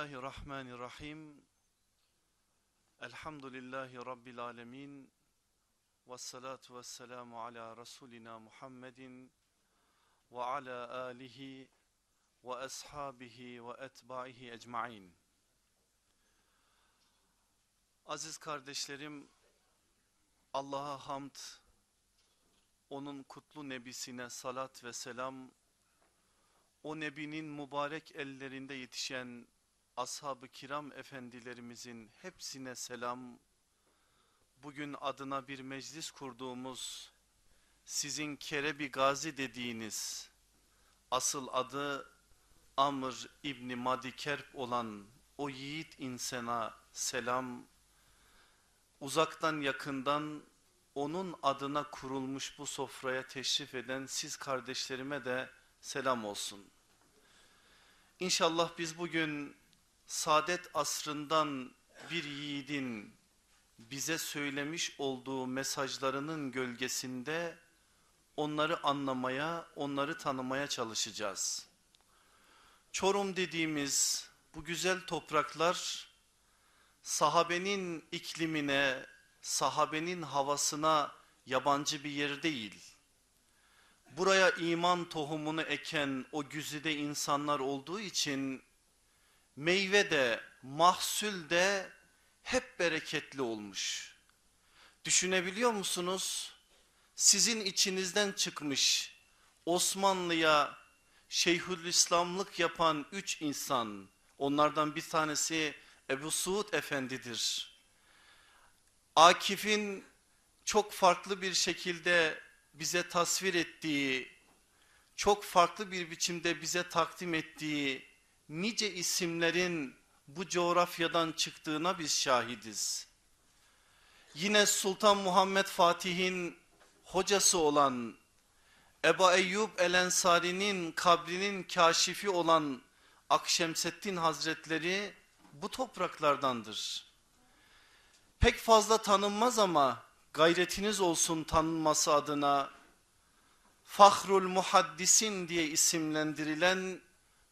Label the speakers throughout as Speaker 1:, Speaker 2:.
Speaker 1: Bismillahirrahmanirrahim. Elhamdülillahi Rabbil alemin. Ve salatu ve selamu ala Resulina Muhammedin ve ala alihi ve ashabihi ve etbaihi ecmain. Aziz kardeşlerim, Allah'a hamd, onun kutlu nebisine salat ve selam, o nebinin mübarek ellerinde yetişen ashab-ı kiram efendilerimizin hepsine selam. Bugün adına bir meclis kurduğumuz sizin Kerebi Gazi dediğiniz asıl adı Amr İbni Madikerp olan o yiğit insana selam. Uzaktan yakından onun adına kurulmuş bu sofraya teşrif eden siz kardeşlerime de selam olsun. İnşallah biz bugün saadet asrından bir yiğidin bize söylemiş olduğu mesajlarının gölgesinde onları anlamaya, onları tanımaya çalışacağız. Çorum dediğimiz bu güzel topraklar sahabenin iklimine, sahabenin havasına yabancı bir yer değil. Buraya iman tohumunu eken o güzide insanlar olduğu için meyve de mahsul de hep bereketli olmuş. Düşünebiliyor musunuz? Sizin içinizden çıkmış Osmanlı'ya Şeyhülislamlık yapan üç insan onlardan bir tanesi Ebu Suud Efendidir. Akif'in çok farklı bir şekilde bize tasvir ettiği, çok farklı bir biçimde bize takdim ettiği nice isimlerin bu coğrafyadan çıktığına biz şahidiz. Yine Sultan Muhammed Fatih'in hocası olan Eba Eyyub El Ensari'nin kabrinin kaşifi olan Akşemseddin Hazretleri bu topraklardandır. Pek fazla tanınmaz ama gayretiniz olsun tanınması adına Fahrul Muhaddisin diye isimlendirilen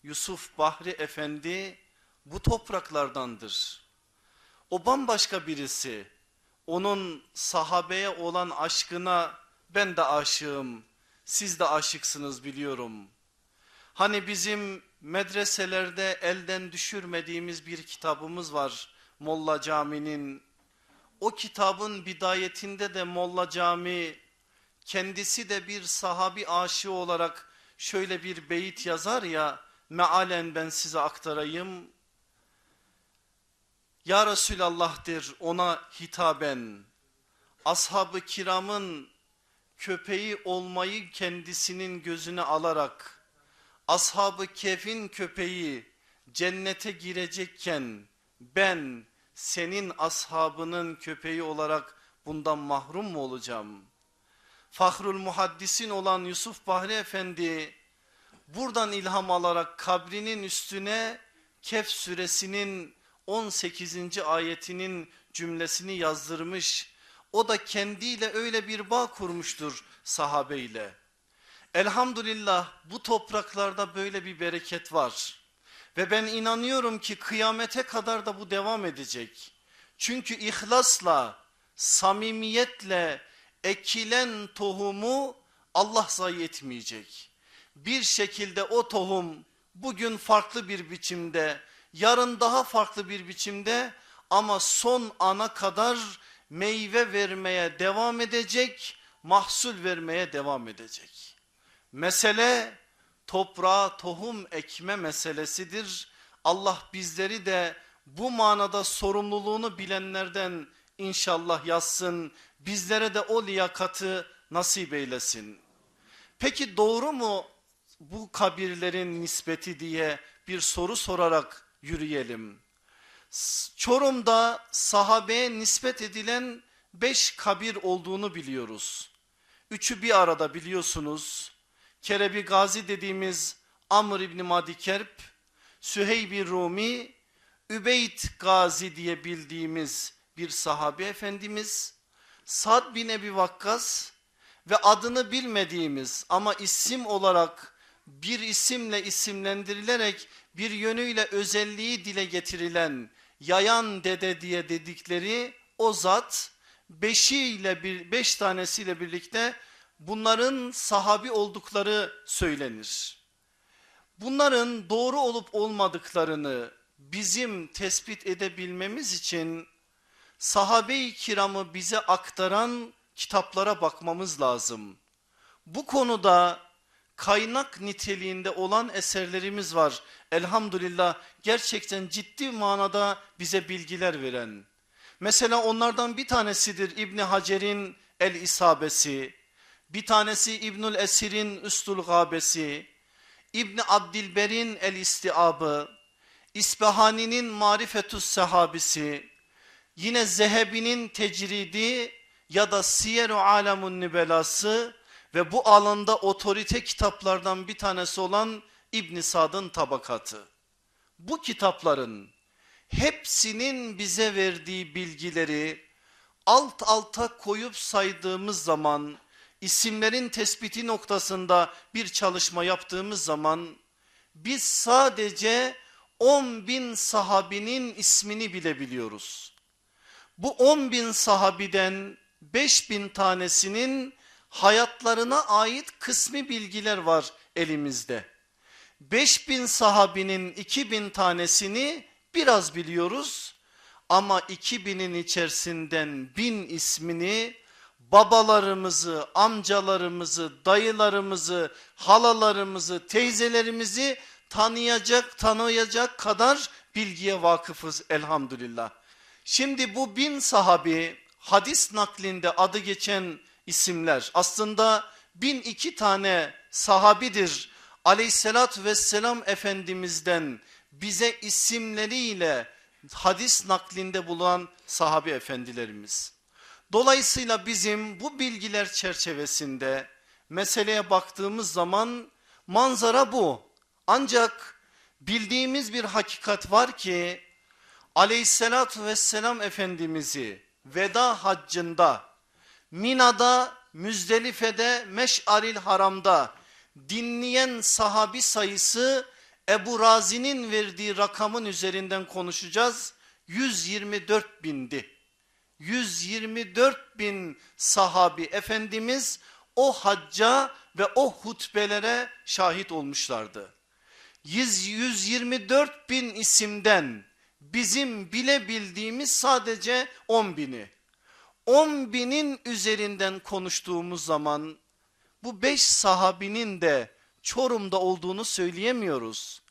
Speaker 1: Yusuf Bahri Efendi bu topraklardandır. O bambaşka birisi. Onun sahabeye olan aşkına ben de aşığım. Siz de aşıksınız biliyorum. Hani bizim medreselerde elden düşürmediğimiz bir kitabımız var. Molla Cami'nin. O kitabın bidayetinde de Molla Cami kendisi de bir sahabi aşığı olarak şöyle bir beyit yazar ya mealen ben size aktarayım. Ya Resulallah der ona hitaben ashab-ı kiramın köpeği olmayı kendisinin gözüne alarak ashab-ı kefin köpeği cennete girecekken ben senin ashabının köpeği olarak bundan mahrum mu olacağım? Fahrul Muhaddisin olan Yusuf Bahri Efendi buradan ilham alarak kabrinin üstüne Kehf suresinin 18. ayetinin cümlesini yazdırmış. O da kendiyle öyle bir bağ kurmuştur sahabeyle. Elhamdülillah bu topraklarda böyle bir bereket var. Ve ben inanıyorum ki kıyamete kadar da bu devam edecek. Çünkü ihlasla, samimiyetle ekilen tohumu Allah zayi etmeyecek bir şekilde o tohum bugün farklı bir biçimde, yarın daha farklı bir biçimde ama son ana kadar meyve vermeye devam edecek, mahsul vermeye devam edecek. Mesele toprağa tohum ekme meselesidir. Allah bizleri de bu manada sorumluluğunu bilenlerden inşallah yazsın. Bizlere de o liyakatı nasip eylesin. Peki doğru mu bu kabirlerin nispeti diye bir soru sorarak yürüyelim. Çorum'da sahabeye nispet edilen beş kabir olduğunu biliyoruz. Üçü bir arada biliyorsunuz. Kerebi Gazi dediğimiz Amr İbni Madikerp, Süheyb-i Rumi, Übeyd Gazi diye bildiğimiz bir sahabe efendimiz, Sad bin Ebi Vakkas ve adını bilmediğimiz ama isim olarak bir isimle isimlendirilerek bir yönüyle özelliği dile getirilen yayan dede diye dedikleri o zat beşiyle bir beş tanesiyle birlikte bunların sahabi oldukları söylenir. Bunların doğru olup olmadıklarını bizim tespit edebilmemiz için sahabe-i kiramı bize aktaran kitaplara bakmamız lazım. Bu konuda kaynak niteliğinde olan eserlerimiz var. Elhamdülillah gerçekten ciddi manada bize bilgiler veren. Mesela onlardan bir tanesidir İbni Hacer'in El İsabesi, bir tanesi İbnül Esir'in Üstül Gabesi, İbni Abdilber'in El İstiabı, İsbahani'nin Marifetüs Sehabisi, yine Zehebi'nin Tecridi ya da Siyer-u Alamun Nibelası ve bu alanda otorite kitaplardan bir tanesi olan İbn Sad'ın tabakatı. Bu kitapların hepsinin bize verdiği bilgileri alt alta koyup saydığımız zaman isimlerin tespiti noktasında bir çalışma yaptığımız zaman biz sadece 10 bin sahabinin ismini bilebiliyoruz. Bu 10 bin sahabiden 5 bin tanesinin hayatlarına ait kısmi bilgiler var elimizde. 5 bin sahabinin 2 bin tanesini biraz biliyoruz ama 2000'in içerisinden bin ismini babalarımızı, amcalarımızı, dayılarımızı, halalarımızı, teyzelerimizi tanıyacak, tanıyacak kadar bilgiye vakıfız elhamdülillah. Şimdi bu bin sahabi hadis naklinde adı geçen isimler aslında bin iki tane sahabidir. Aleyhissalatü vesselam Efendimiz'den bize isimleriyle hadis naklinde bulunan sahabi efendilerimiz. Dolayısıyla bizim bu bilgiler çerçevesinde meseleye baktığımız zaman manzara bu. Ancak bildiğimiz bir hakikat var ki aleyhissalatü vesselam efendimizi veda haccında Mina'da Müzdelife'de Meş'aril Haram'da dinleyen sahabi sayısı Ebu Razi'nin verdiği rakamın üzerinden konuşacağız. 124 bindi. 124 bin sahabi efendimiz o hacca ve o hutbelere şahit olmuşlardı. 124 bin isimden bizim bilebildiğimiz sadece 10 bini. 10 binin üzerinden konuştuğumuz zaman bu 5 sahabinin de Çorum'da olduğunu söyleyemiyoruz.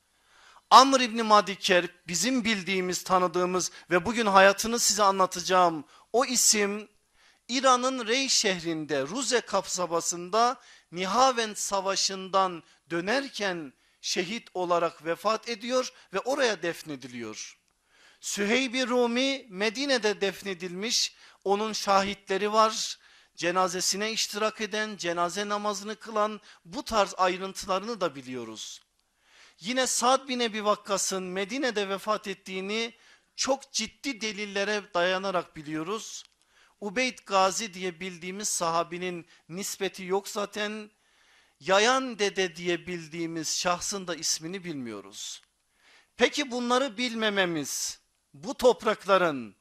Speaker 1: Amr İbni Madiker bizim bildiğimiz tanıdığımız ve bugün hayatını size anlatacağım o isim İran'ın Rey şehrinde Ruze kasabasında Nihavend savaşından dönerken şehit olarak vefat ediyor ve oraya defnediliyor. Süheyb-i Rumi Medine'de defnedilmiş onun şahitleri var cenazesine iştirak eden, cenaze namazını kılan bu tarz ayrıntılarını da biliyoruz. Yine Sad bin Ebi Vakkas'ın Medine'de vefat ettiğini çok ciddi delillere dayanarak biliyoruz. Ubeyd Gazi diye bildiğimiz sahabinin nispeti yok zaten. Yayan dede diye bildiğimiz şahsın da ismini bilmiyoruz. Peki bunları bilmememiz bu toprakların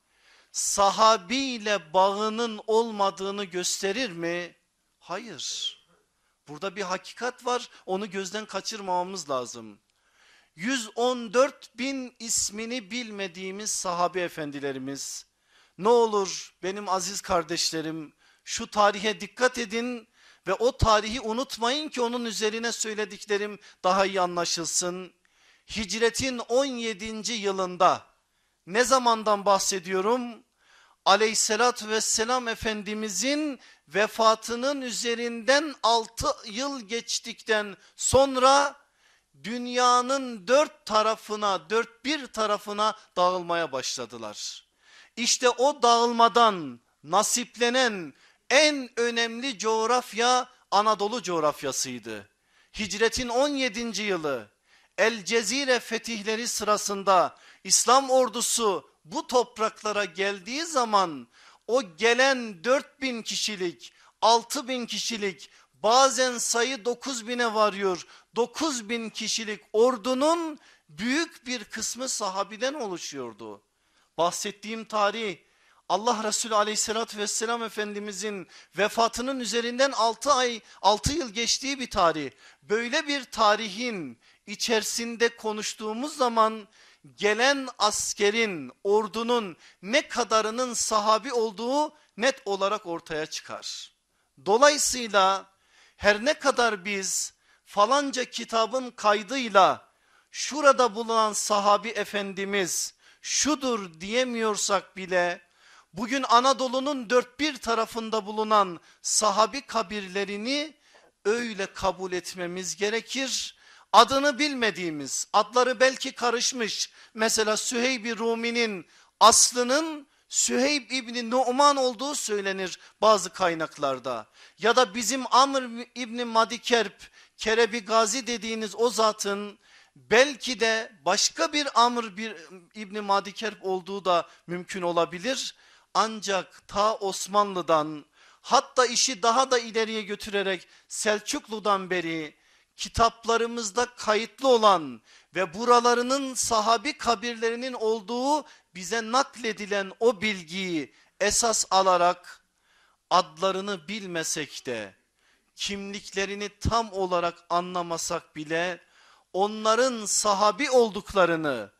Speaker 1: sahabiyle bağının olmadığını gösterir mi? Hayır. Burada bir hakikat var onu gözden kaçırmamamız lazım. 114 bin ismini bilmediğimiz sahabe efendilerimiz ne olur benim aziz kardeşlerim şu tarihe dikkat edin ve o tarihi unutmayın ki onun üzerine söylediklerim daha iyi anlaşılsın. Hicretin 17. yılında ne zamandan bahsediyorum? Aleyhissalatü vesselam efendimizin vefatının üzerinden 6 yıl geçtikten sonra dünyanın dört tarafına dört bir tarafına dağılmaya başladılar. İşte o dağılmadan nasiplenen en önemli coğrafya Anadolu coğrafyasıydı. Hicretin 17. yılı El Cezire fetihleri sırasında İslam ordusu bu topraklara geldiği zaman o gelen 4000 kişilik 6 bin kişilik bazen sayı 9 bine varıyor. 9 bin kişilik ordunun büyük bir kısmı sahabiden oluşuyordu. Bahsettiğim tarih Allah Resulü aleyhissalatü vesselam Efendimizin vefatının üzerinden 6 ay 6 yıl geçtiği bir tarih. Böyle bir tarihin içerisinde konuştuğumuz zaman gelen askerin ordunun ne kadarının sahabi olduğu net olarak ortaya çıkar. Dolayısıyla her ne kadar biz falanca kitabın kaydıyla şurada bulunan sahabi efendimiz şudur diyemiyorsak bile bugün Anadolu'nun dört bir tarafında bulunan sahabi kabirlerini öyle kabul etmemiz gerekir. Adını bilmediğimiz adları belki karışmış mesela Süheyb-i Rumi'nin aslının Süheyb İbni Numan olduğu söylenir bazı kaynaklarda. Ya da bizim Amr İbni Madikerp Kerebi Gazi dediğiniz o zatın belki de başka bir Amr bir İbni Madikerp olduğu da mümkün olabilir. Ancak ta Osmanlı'dan hatta işi daha da ileriye götürerek Selçuklu'dan beri kitaplarımızda kayıtlı olan ve buralarının sahabi kabirlerinin olduğu bize nakledilen o bilgiyi esas alarak adlarını bilmesek de kimliklerini tam olarak anlamasak bile onların sahabi olduklarını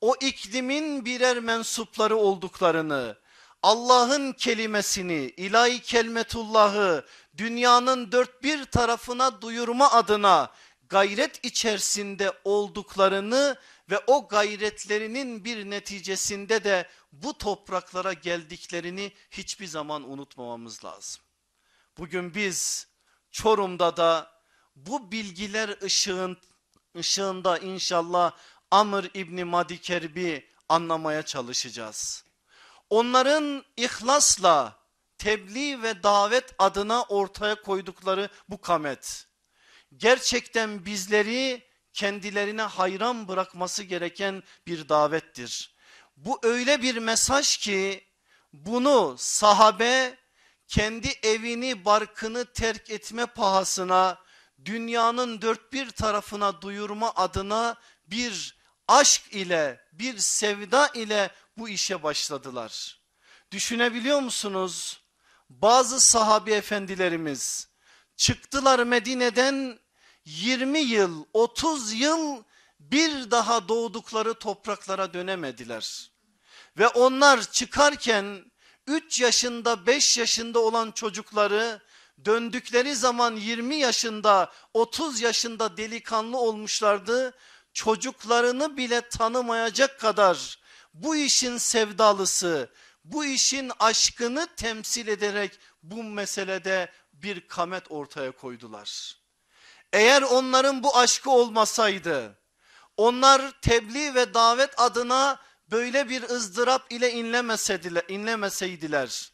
Speaker 1: o iklimin birer mensupları olduklarını Allah'ın kelimesini ilahi kelmetullahı dünyanın dört bir tarafına duyurma adına gayret içerisinde olduklarını ve o gayretlerinin bir neticesinde de bu topraklara geldiklerini hiçbir zaman unutmamamız lazım. Bugün biz Çorum'da da bu bilgiler ışığın, ışığında inşallah Amr İbni Madi Kerbi anlamaya çalışacağız. Onların ihlasla tebliğ ve davet adına ortaya koydukları bu kamet gerçekten bizleri kendilerine hayran bırakması gereken bir davettir. Bu öyle bir mesaj ki bunu sahabe kendi evini barkını terk etme pahasına dünyanın dört bir tarafına duyurma adına bir aşk ile bir sevda ile bu işe başladılar. Düşünebiliyor musunuz? Bazı sahabi efendilerimiz çıktılar Medine'den 20 yıl 30 yıl bir daha doğdukları topraklara dönemediler. Ve onlar çıkarken 3 yaşında 5 yaşında olan çocukları döndükleri zaman 20 yaşında 30 yaşında delikanlı olmuşlardı. Çocuklarını bile tanımayacak kadar bu işin sevdalısı bu işin aşkını temsil ederek bu meselede bir kamet ortaya koydular. Eğer onların bu aşkı olmasaydı onlar tebliğ ve davet adına böyle bir ızdırap ile inlemeseydiler, inlemeseydiler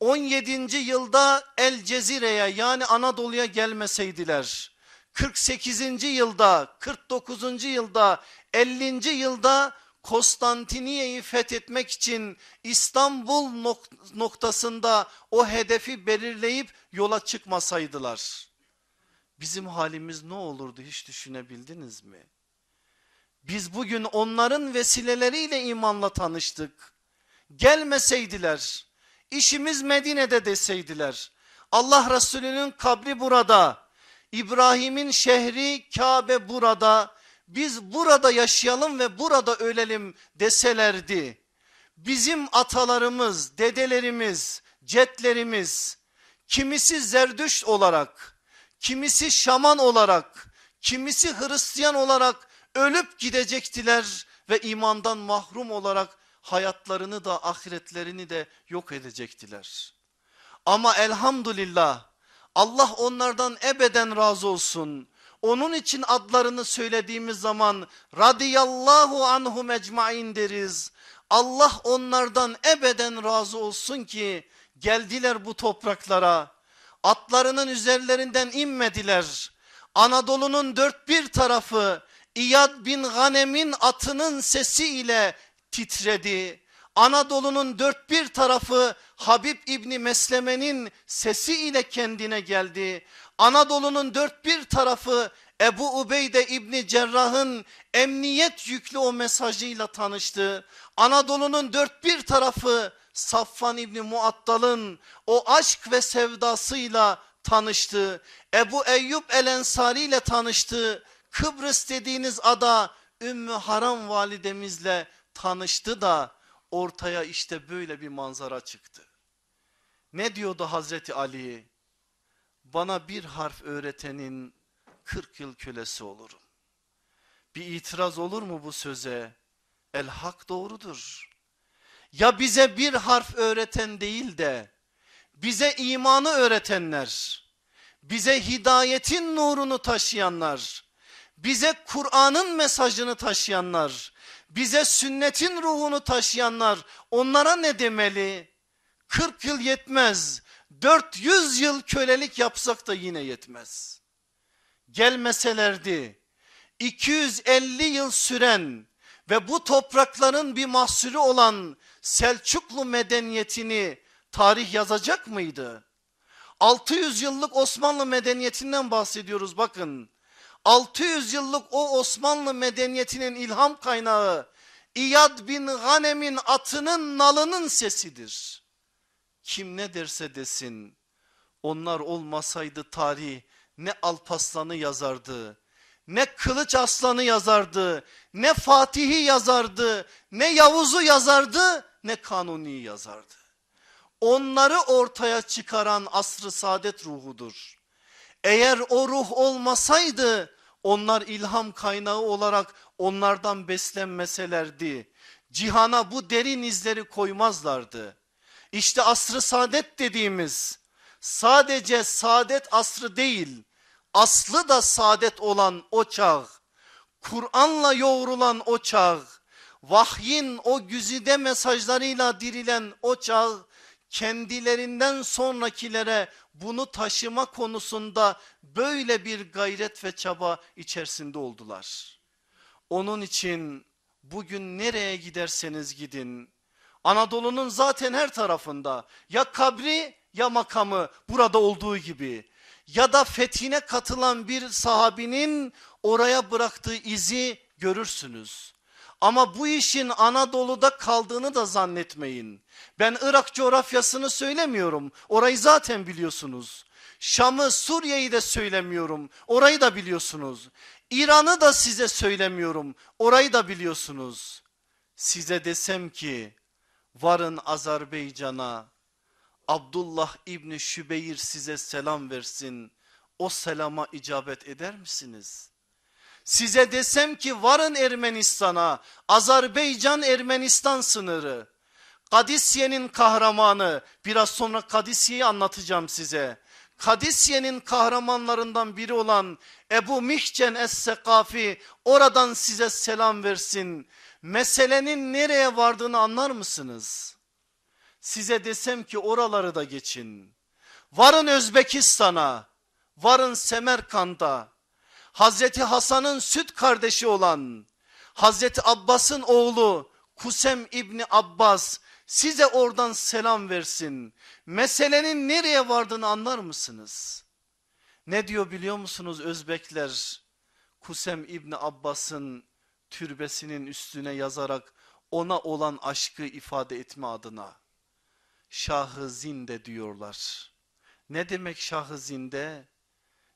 Speaker 1: 17. yılda El Cezire'ye yani Anadolu'ya gelmeseydiler 48. yılda 49. yılda 50. yılda Konstantiniye'yi fethetmek için İstanbul noktasında o hedefi belirleyip yola çıkmasaydılar bizim halimiz ne olurdu hiç düşünebildiniz mi? Biz bugün onların vesileleriyle imanla tanıştık. Gelmeseydiler, işimiz Medine'de deseydiler, Allah Resulü'nün kabri burada, İbrahim'in şehri Kabe burada, biz burada yaşayalım ve burada ölelim deselerdi. Bizim atalarımız, dedelerimiz, cetlerimiz kimisi zerdüşt olarak, kimisi şaman olarak, kimisi Hristiyan olarak ölüp gidecektiler ve imandan mahrum olarak hayatlarını da ahiretlerini de yok edecektiler. Ama elhamdülillah Allah onlardan ebeden razı olsun. Onun için adlarını söylediğimiz zaman radıyallahu anhum ecmain deriz. Allah onlardan ebeden razı olsun ki geldiler bu topraklara atlarının üzerlerinden inmediler. Anadolu'nun dört bir tarafı İyad bin Ghanem'in atının sesiyle titredi. Anadolu'nun dört bir tarafı Habib İbni Mesleme'nin sesi ile kendine geldi. Anadolu'nun dört bir tarafı Ebu Ubeyde İbni Cerrah'ın emniyet yüklü o mesajıyla tanıştı. Anadolu'nun dört bir tarafı Safvan İbni Muattal'ın o aşk ve sevdasıyla tanıştı. Ebu Eyyub El Ensari ile tanıştı. Kıbrıs dediğiniz ada Ümmü Haram validemizle tanıştı da ortaya işte böyle bir manzara çıktı. Ne diyordu Hazreti Ali? Bana bir harf öğretenin 40 yıl kölesi olurum. Bir itiraz olur mu bu söze? El hak doğrudur. Ya bize bir harf öğreten değil de bize imanı öğretenler, bize hidayetin nurunu taşıyanlar, bize Kur'an'ın mesajını taşıyanlar, bize sünnetin ruhunu taşıyanlar onlara ne demeli? 40 yıl yetmez. 400 yıl kölelik yapsak da yine yetmez. Gelmeselerdi 250 yıl süren ve bu toprakların bir mahsulü olan Selçuklu medeniyetini tarih yazacak mıydı? 600 yıllık Osmanlı medeniyetinden bahsediyoruz bakın. 600 yıllık o Osmanlı medeniyetinin ilham kaynağı İyad bin Ghanem'in atının nalının sesidir. Kim ne derse desin onlar olmasaydı tarih ne Alpaslan'ı yazardı, ne Kılıç Aslan'ı yazardı, ne Fatih'i yazardı, ne Yavuz'u yazardı, ne Kanuni'yi yazardı. Onları ortaya çıkaran asrı saadet ruhudur. Eğer o ruh olmasaydı onlar ilham kaynağı olarak onlardan beslenmeselerdi. Cihana bu derin izleri koymazlardı. İşte asrı saadet dediğimiz sadece saadet asrı değil aslı da saadet olan o çağ. Kur'an'la yoğrulan o çağ. Vahyin o güzide mesajlarıyla dirilen o çağ kendilerinden sonrakilere bunu taşıma konusunda böyle bir gayret ve çaba içerisinde oldular. Onun için bugün nereye giderseniz gidin Anadolu'nun zaten her tarafında ya kabri ya makamı burada olduğu gibi ya da fethine katılan bir sahabinin oraya bıraktığı izi görürsünüz. Ama bu işin Anadolu'da kaldığını da zannetmeyin. Ben Irak coğrafyasını söylemiyorum. Orayı zaten biliyorsunuz. Şam'ı, Suriye'yi de söylemiyorum. Orayı da biliyorsunuz. İran'ı da size söylemiyorum. Orayı da biliyorsunuz. Size desem ki varın Azerbaycan'a. Abdullah İbni Şübeyir size selam versin. O selama icabet eder misiniz? Size desem ki varın Ermenistan'a, Azerbaycan Ermenistan sınırı. Kadisiye'nin kahramanı, biraz sonra Kadisiye'yi anlatacağım size. Kadisiye'nin kahramanlarından biri olan Ebu Mihcen Es-Sekafi oradan size selam versin. Meselenin nereye vardığını anlar mısınız? Size desem ki oraları da geçin. Varın Özbekistan'a, varın Semerkant'a, Hazreti Hasan'ın süt kardeşi olan Hazreti Abbas'ın oğlu Kusem İbni Abbas size oradan selam versin. Meselenin nereye vardığını anlar mısınız? Ne diyor biliyor musunuz Özbekler? Kusem İbni Abbas'ın türbesinin üstüne yazarak ona olan aşkı ifade etme adına. Şahı Zinde diyorlar. Ne demek Şahı Zinde?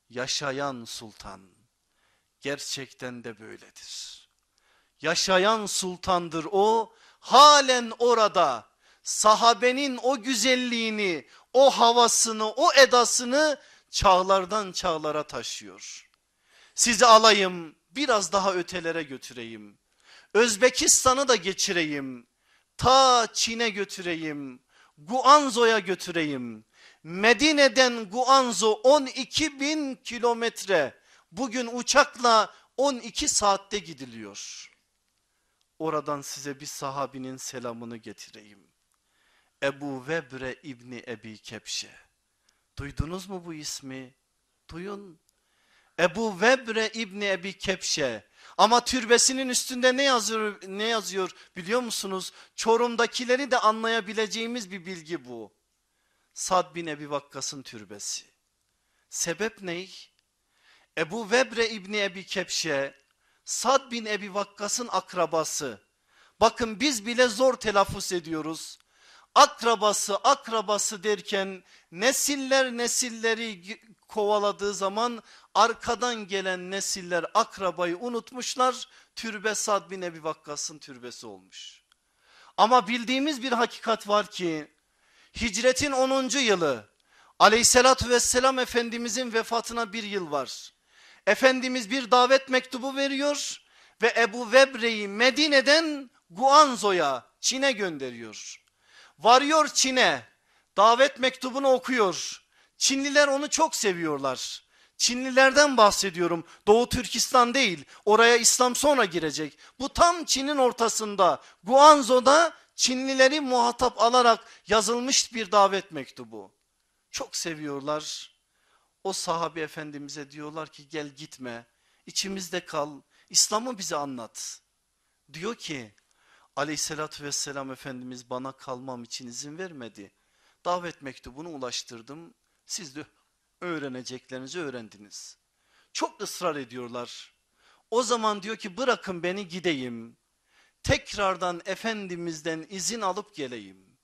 Speaker 1: Yaşayan sultan. Gerçekten de böyledir. Yaşayan sultandır o. Halen orada sahabenin o güzelliğini, o havasını, o edasını çağlardan çağlara taşıyor. Sizi alayım biraz daha ötelere götüreyim. Özbekistan'ı da geçireyim. Ta Çin'e götüreyim. Guangzhou'ya götüreyim. Medine'den Guangzhou 12 bin kilometre. Bugün uçakla 12 saatte gidiliyor. Oradan size bir sahabinin selamını getireyim. Ebu Vebre İbni Ebi Kepşe. Duydunuz mu bu ismi? Duyun. Ebu Vebre İbni Ebi Kepşe Ama türbesinin üstünde ne yazıyor, ne yazıyor biliyor musunuz? Çorum'dakileri de anlayabileceğimiz bir bilgi bu. Sad bin Ebi Vakkas'ın türbesi. Sebep ne? Ebu Vebre İbni Ebi Kepşe, Sad bin Ebi Vakkas'ın akrabası. Bakın biz bile zor telaffuz ediyoruz. Akrabası akrabası derken nesiller nesilleri kovaladığı zaman arkadan gelen nesiller akrabayı unutmuşlar. Türbe Sad bin Ebi Vakkas'ın türbesi olmuş. Ama bildiğimiz bir hakikat var ki hicretin 10. yılı aleyhissalatü vesselam efendimizin vefatına bir yıl var. Efendimiz bir davet mektubu veriyor ve Ebu Vebre'yi Medine'den Guanzo'ya Çin'e gönderiyor. Varıyor Çin'e davet mektubunu okuyor. Çinliler onu çok seviyorlar. Çinlilerden bahsediyorum. Doğu Türkistan değil. Oraya İslam sonra girecek. Bu tam Çin'in ortasında. Guangzhou'da Çinlileri muhatap alarak yazılmış bir davet mektubu. Çok seviyorlar. O sahabe efendimize diyorlar ki gel gitme. İçimizde kal. İslam'ı bize anlat. Diyor ki aleyhissalatü vesselam efendimiz bana kalmam için izin vermedi. Davet mektubunu ulaştırdım. Siz de öğreneceklerinizi öğrendiniz. Çok ısrar ediyorlar. O zaman diyor ki bırakın beni gideyim. Tekrardan Efendimiz'den izin alıp geleyim.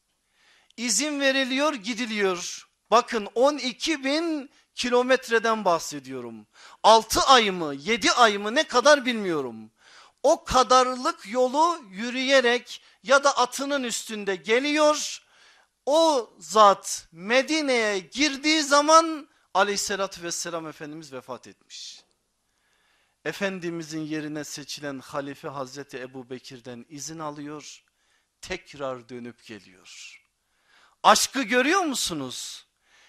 Speaker 1: İzin veriliyor gidiliyor. Bakın 12 bin kilometreden bahsediyorum. 6 ay mı 7 ay mı ne kadar bilmiyorum. O kadarlık yolu yürüyerek ya da atının üstünde geliyor. O zat Medine'ye girdiği zaman aleyhissalatü vesselam Efendimiz vefat etmiş. Efendimizin yerine seçilen halife Hazreti Ebu Bekir'den izin alıyor. Tekrar dönüp geliyor. Aşkı görüyor musunuz?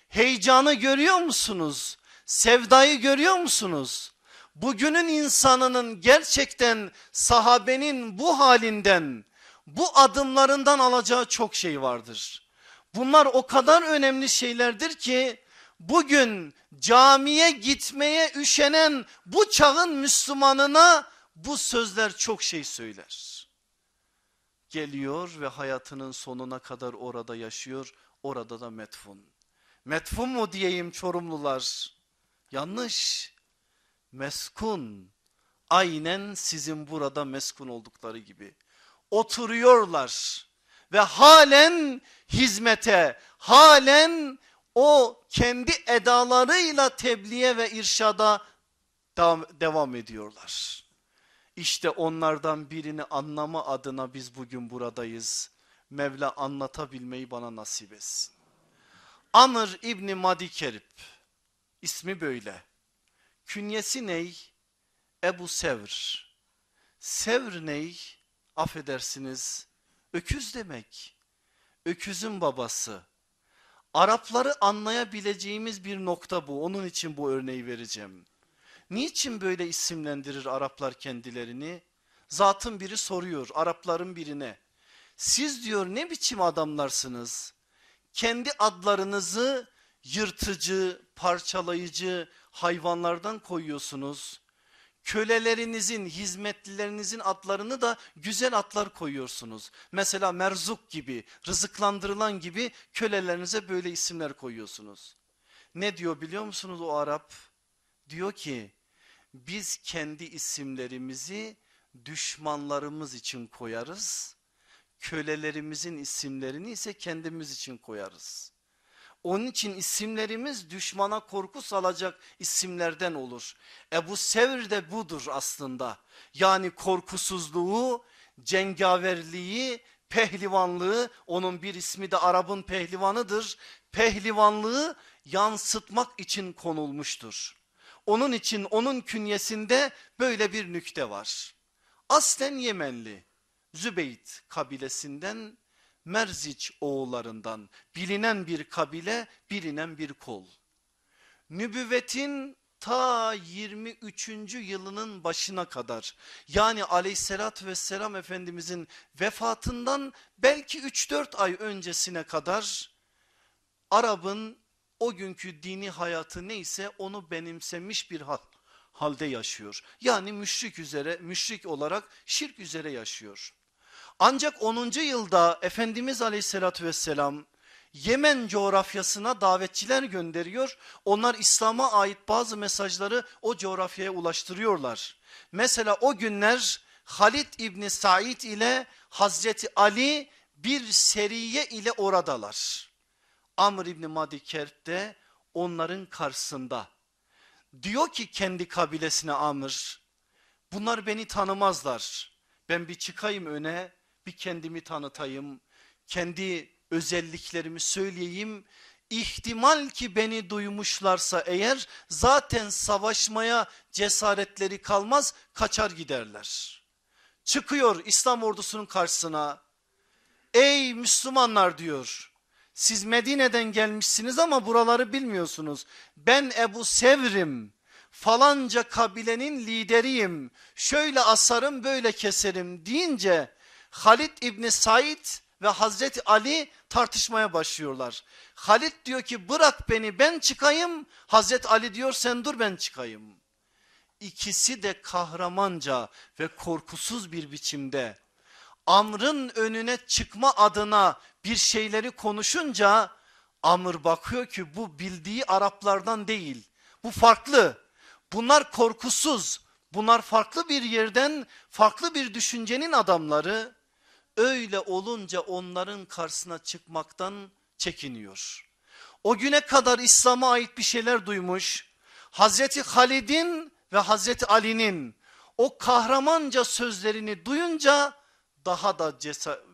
Speaker 1: Heyecanı görüyor musunuz? Sevdayı görüyor musunuz? Bugünün insanının gerçekten sahabenin bu halinden, bu adımlarından alacağı çok şey vardır. Bunlar o kadar önemli şeylerdir ki bugün camiye gitmeye üşenen bu çağın Müslümanına bu sözler çok şey söyler. Geliyor ve hayatının sonuna kadar orada yaşıyor, orada da metfun. Metfun mu diyeyim Çorumlular? Yanlış. Meskun. Aynen sizin burada meskun oldukları gibi. Oturuyorlar ve halen hizmete, halen o kendi edalarıyla tebliğe ve irşada devam ediyorlar. İşte onlardan birini anlama adına biz bugün buradayız. Mevla anlatabilmeyi bana nasip etsin. Amr İbni Madi Kerib ismi böyle. Künyesi ney? Ebu Sevr. Sevr ney? Affedersiniz öküz demek. Öküzün babası. Arapları anlayabileceğimiz bir nokta bu. Onun için bu örneği vereceğim. Niçin böyle isimlendirir Araplar kendilerini? Zatın biri soruyor Arapların birine. Siz diyor ne biçim adamlarsınız? Kendi adlarınızı yırtıcı, parçalayıcı hayvanlardan koyuyorsunuz kölelerinizin, hizmetlilerinizin adlarını da güzel adlar koyuyorsunuz. Mesela merzuk gibi, rızıklandırılan gibi kölelerinize böyle isimler koyuyorsunuz. Ne diyor biliyor musunuz o Arap? Diyor ki biz kendi isimlerimizi düşmanlarımız için koyarız. Kölelerimizin isimlerini ise kendimiz için koyarız. Onun için isimlerimiz düşmana korku salacak isimlerden olur. Ebu Sevr de budur aslında. Yani korkusuzluğu, cengaverliği, pehlivanlığı onun bir ismi de Arap'ın pehlivanıdır. Pehlivanlığı yansıtmak için konulmuştur. Onun için onun künyesinde böyle bir nükte var. Aslen Yemenli Zübeyt kabilesinden Merziç oğullarından bilinen bir kabile bilinen bir kol. Nübüvvetin ta 23. yılının başına kadar yani aleyhissalatü vesselam efendimizin vefatından belki 3-4 ay öncesine kadar Arap'ın o günkü dini hayatı neyse onu benimsemiş bir halde yaşıyor. Yani müşrik üzere müşrik olarak şirk üzere yaşıyor. Ancak 10. yılda Efendimiz aleyhissalatü vesselam Yemen coğrafyasına davetçiler gönderiyor. Onlar İslam'a ait bazı mesajları o coğrafyaya ulaştırıyorlar. Mesela o günler Halid İbni Said ile Hazreti Ali bir seriye ile oradalar. Amr İbni Madi Kerp de onların karşısında. Diyor ki kendi kabilesine Amr bunlar beni tanımazlar. Ben bir çıkayım öne bir kendimi tanıtayım. Kendi özelliklerimi söyleyeyim. İhtimal ki beni duymuşlarsa eğer zaten savaşmaya cesaretleri kalmaz kaçar giderler. Çıkıyor İslam ordusunun karşısına. Ey Müslümanlar diyor. Siz Medine'den gelmişsiniz ama buraları bilmiyorsunuz. Ben Ebu Sevrim falanca kabilenin lideriyim. Şöyle asarım böyle keserim deyince Halid İbni Said ve Hazreti Ali tartışmaya başlıyorlar. Halid diyor ki bırak beni ben çıkayım. Hazreti Ali diyor sen dur ben çıkayım. İkisi de kahramanca ve korkusuz bir biçimde Amr'ın önüne çıkma adına bir şeyleri konuşunca Amr bakıyor ki bu bildiği Araplardan değil. Bu farklı. Bunlar korkusuz. Bunlar farklı bir yerden farklı bir düşüncenin adamları. Öyle olunca onların karşısına çıkmaktan çekiniyor. O güne kadar İslam'a ait bir şeyler duymuş. Hazreti Halid'in ve Hazreti Ali'nin o kahramanca sözlerini duyunca daha da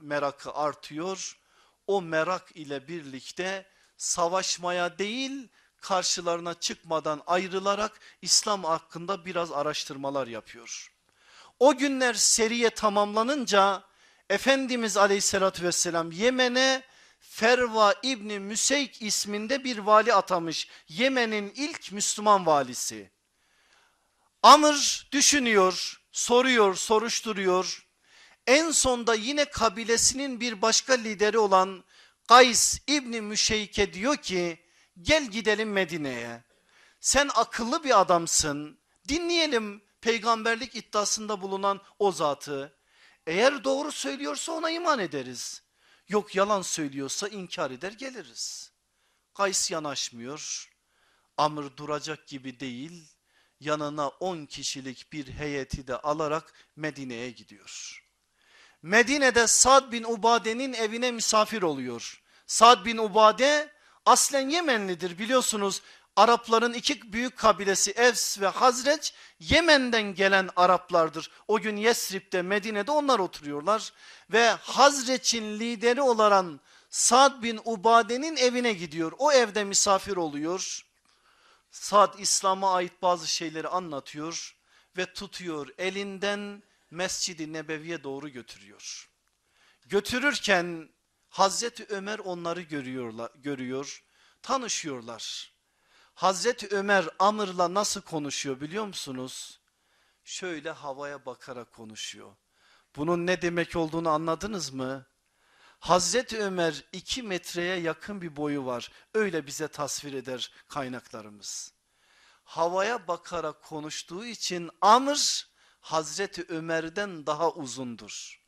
Speaker 1: merakı artıyor. O merak ile birlikte savaşmaya değil karşılarına çıkmadan ayrılarak İslam hakkında biraz araştırmalar yapıyor. O günler seriye tamamlanınca Efendimiz aleyhissalatü vesselam Yemen'e Ferva İbni Müseyk isminde bir vali atamış. Yemen'in ilk Müslüman valisi. Amr düşünüyor, soruyor, soruşturuyor. En sonda yine kabilesinin bir başka lideri olan Kays İbni Müşeyke diyor ki gel gidelim Medine'ye. Sen akıllı bir adamsın dinleyelim peygamberlik iddiasında bulunan o zatı. Eğer doğru söylüyorsa ona iman ederiz. Yok yalan söylüyorsa inkar eder geliriz. Kays yanaşmıyor. Amr duracak gibi değil. Yanına 10 kişilik bir heyeti de alarak Medine'ye gidiyor. Medine'de Sad bin Ubade'nin evine misafir oluyor. Sad bin Ubade aslen Yemenlidir biliyorsunuz. Arapların iki büyük kabilesi Evs ve Hazreç Yemen'den gelen Araplardır. O gün Yesrib'de Medine'de onlar oturuyorlar. Ve Hazreç'in lideri olan Sad bin Ubade'nin evine gidiyor. O evde misafir oluyor. Sad İslam'a ait bazı şeyleri anlatıyor ve tutuyor elinden Mescid-i Nebevi'ye doğru götürüyor. Götürürken Hazreti Ömer onları görüyorlar, görüyor, tanışıyorlar. Hazreti Ömer Amr'la nasıl konuşuyor biliyor musunuz? Şöyle havaya bakarak konuşuyor. Bunun ne demek olduğunu anladınız mı? Hazreti Ömer iki metreye yakın bir boyu var. Öyle bize tasvir eder kaynaklarımız. Havaya bakarak konuştuğu için Amr Hazreti Ömer'den daha uzundur.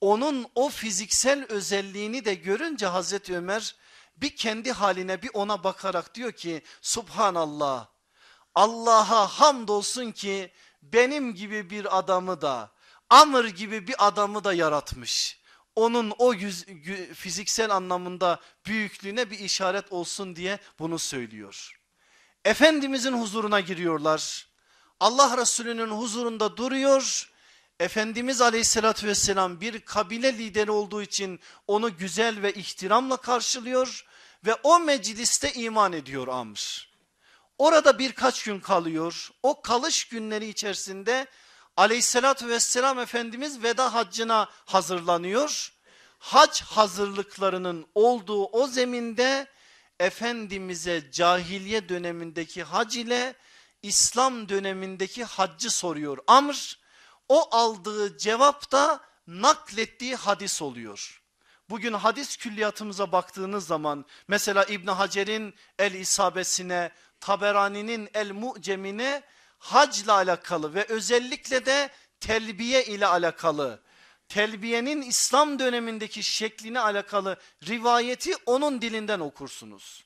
Speaker 1: Onun o fiziksel özelliğini de görünce Hazreti Ömer bir kendi haline bir ona bakarak diyor ki Subhanallah Allah'a hamdolsun ki benim gibi bir adamı da Amr gibi bir adamı da yaratmış. Onun o yüz, fiziksel anlamında büyüklüğüne bir işaret olsun diye bunu söylüyor. Efendimizin huzuruna giriyorlar. Allah Resulü'nün huzurunda duruyor. Efendimiz aleyhissalatü vesselam bir kabile lideri olduğu için onu güzel ve ihtiramla karşılıyor ve o mecliste iman ediyor Amr. Orada birkaç gün kalıyor. O kalış günleri içerisinde aleyhissalatü vesselam Efendimiz veda haccına hazırlanıyor. Hac hazırlıklarının olduğu o zeminde Efendimiz'e cahiliye dönemindeki hac ile İslam dönemindeki haccı soruyor. Amr o aldığı cevap da naklettiği hadis oluyor. Bugün hadis külliyatımıza baktığınız zaman mesela İbn Hacer'in El İsabesine, Taberani'nin El Mu'cemine hacla alakalı ve özellikle de telbiye ile alakalı telbiyenin İslam dönemindeki şekline alakalı rivayeti onun dilinden okursunuz.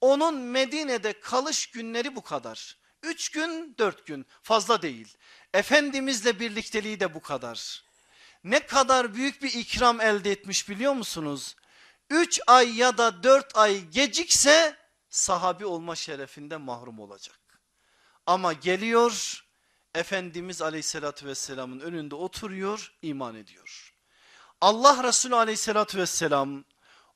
Speaker 1: Onun Medine'de kalış günleri bu kadar. Üç gün dört gün fazla değil. Efendimizle birlikteliği de bu kadar. Ne kadar büyük bir ikram elde etmiş biliyor musunuz? Üç ay ya da dört ay gecikse sahabi olma şerefinden mahrum olacak. Ama geliyor Efendimiz aleyhissalatü vesselamın önünde oturuyor iman ediyor. Allah Resulü aleyhissalatü vesselam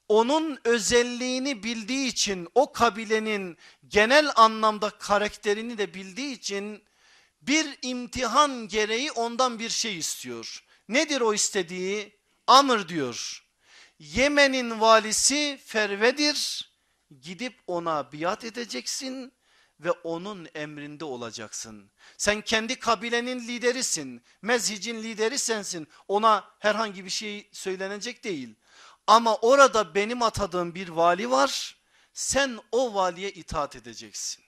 Speaker 1: onun özelliğini bildiği için o kabilenin genel anlamda karakterini de bildiği için bir imtihan gereği ondan bir şey istiyor. Nedir o istediği? Amr diyor. Yemen'in valisi Ferve'dir. Gidip ona biat edeceksin ve onun emrinde olacaksın. Sen kendi kabilenin liderisin. Mezhicin lideri sensin. Ona herhangi bir şey söylenecek değil. Ama orada benim atadığım bir vali var. Sen o valiye itaat edeceksin.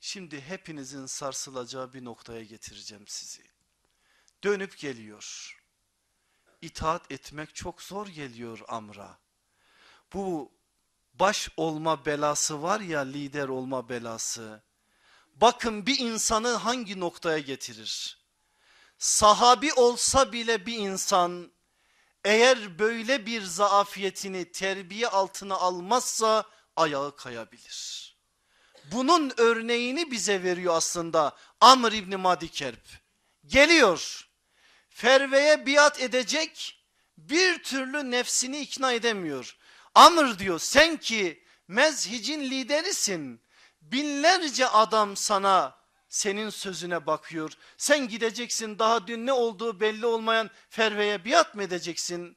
Speaker 1: Şimdi hepinizin sarsılacağı bir noktaya getireceğim sizi. Dönüp geliyor. İtaat etmek çok zor geliyor Amr'a. Bu baş olma belası var ya lider olma belası. Bakın bir insanı hangi noktaya getirir? Sahabi olsa bile bir insan eğer böyle bir zaafiyetini terbiye altına almazsa ayağı kayabilir. Bunun örneğini bize veriyor aslında Amr İbni Madikerb. Geliyor Ferve'ye biat edecek bir türlü nefsini ikna edemiyor. Amr diyor sen ki mezhicin liderisin. Binlerce adam sana senin sözüne bakıyor. Sen gideceksin daha dün ne olduğu belli olmayan Ferve'ye biat mı edeceksin?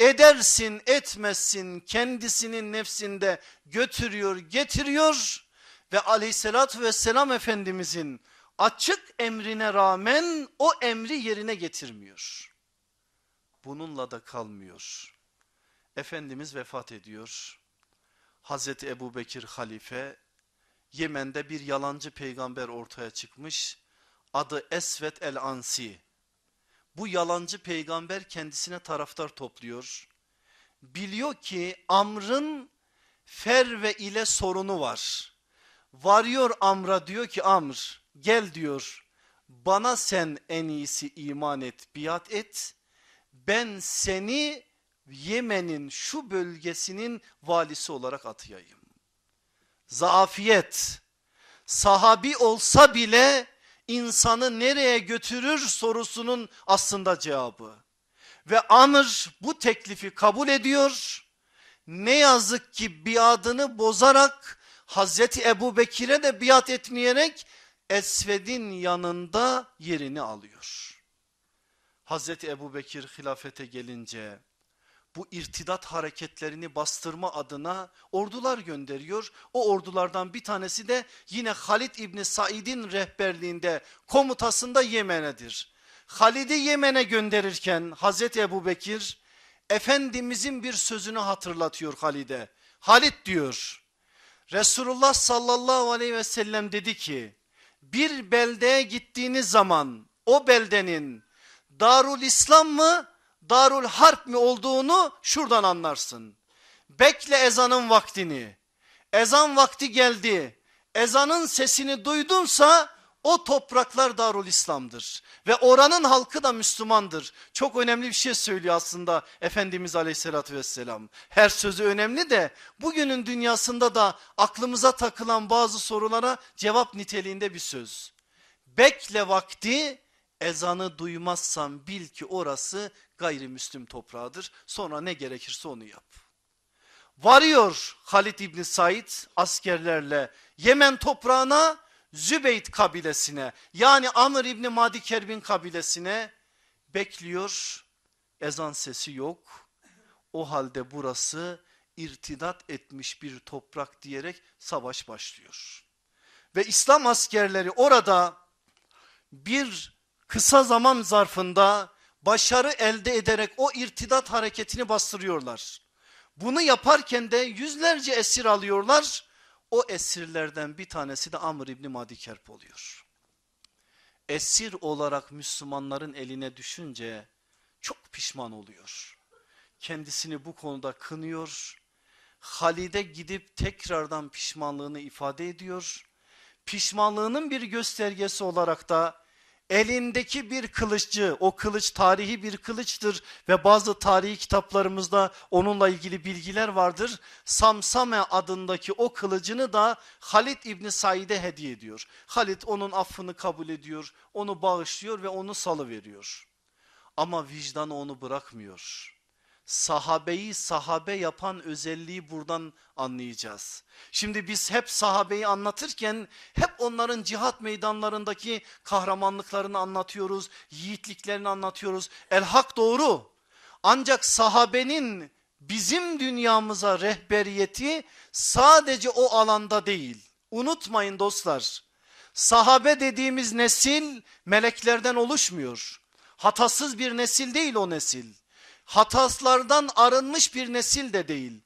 Speaker 1: Edersin etmezsin kendisinin nefsinde götürüyor getiriyor ve aleyhissalatü vesselam efendimizin açık emrine rağmen o emri yerine getirmiyor. Bununla da kalmıyor. Efendimiz vefat ediyor. Hazreti Ebu Bekir halife Yemen'de bir yalancı peygamber ortaya çıkmış. Adı Esvet el Ansi. Bu yalancı peygamber kendisine taraftar topluyor. Biliyor ki Amr'ın Ferve ile sorunu var. Varıyor Amr'a diyor ki Amr gel diyor bana sen en iyisi iman et biat et. Ben seni Yemen'in şu bölgesinin valisi olarak atayayım. Zaafiyet sahabi olsa bile insanı nereye götürür sorusunun aslında cevabı. Ve Amr bu teklifi kabul ediyor. Ne yazık ki biadını bozarak Hazreti Ebu Bekir'e de biat etmeyerek Esved'in yanında yerini alıyor. Hazreti Ebu Bekir hilafete gelince bu irtidat hareketlerini bastırma adına ordular gönderiyor. O ordulardan bir tanesi de yine Halid İbni Said'in rehberliğinde komutasında Yemen'edir. Halid'i Yemen'e gönderirken Hazreti Ebu Bekir Efendimizin bir sözünü hatırlatıyor Halid'e. Halid diyor Resulullah sallallahu aleyhi ve sellem dedi ki bir beldeye gittiğiniz zaman o beldenin Darul İslam mı Darul Harp mi olduğunu şuradan anlarsın. Bekle ezanın vaktini. Ezan vakti geldi. Ezanın sesini duydunsa o topraklar Darul İslam'dır. Ve oranın halkı da Müslümandır. Çok önemli bir şey söylüyor aslında Efendimiz Aleyhisselatü Vesselam. Her sözü önemli de bugünün dünyasında da aklımıza takılan bazı sorulara cevap niteliğinde bir söz. Bekle vakti ezanı duymazsan bil ki orası gayrimüslim toprağıdır. Sonra ne gerekirse onu yap. Varıyor Halid İbni Said askerlerle Yemen toprağına Zübeyt kabilesine yani Amr İbni Madi Kerbin kabilesine bekliyor. Ezan sesi yok. O halde burası irtidat etmiş bir toprak diyerek savaş başlıyor. Ve İslam askerleri orada bir kısa zaman zarfında başarı elde ederek o irtidat hareketini bastırıyorlar. Bunu yaparken de yüzlerce esir alıyorlar. O esirlerden bir tanesi de Amr İbni Madikerp oluyor. esir olarak Müslümanların eline düşünce çok pişman oluyor. Kendisini bu konuda kınıyor. Halid'e gidip tekrardan pişmanlığını ifade ediyor. Pişmanlığının bir göstergesi olarak da elindeki bir kılıççı o kılıç tarihi bir kılıçtır ve bazı tarihi kitaplarımızda onunla ilgili bilgiler vardır. Samsame adındaki o kılıcını da Halid İbni Said'e hediye ediyor. Halid onun affını kabul ediyor onu bağışlıyor ve onu salıveriyor. Ama vicdanı onu bırakmıyor sahabeyi sahabe yapan özelliği buradan anlayacağız. Şimdi biz hep sahabeyi anlatırken hep onların cihat meydanlarındaki kahramanlıklarını anlatıyoruz, yiğitliklerini anlatıyoruz. El hak doğru. Ancak sahabenin bizim dünyamıza rehberiyeti sadece o alanda değil. Unutmayın dostlar. Sahabe dediğimiz nesil meleklerden oluşmuyor. Hatasız bir nesil değil o nesil hataslardan arınmış bir nesil de değil.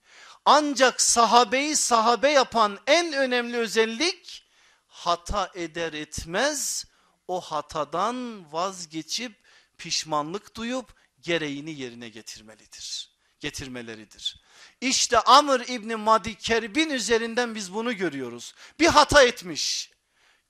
Speaker 1: Ancak sahabeyi sahabe yapan en önemli özellik hata eder etmez o hatadan vazgeçip pişmanlık duyup gereğini yerine getirmelidir. Getirmeleridir. İşte Amr İbni Madi Kerbin üzerinden biz bunu görüyoruz. Bir hata etmiş.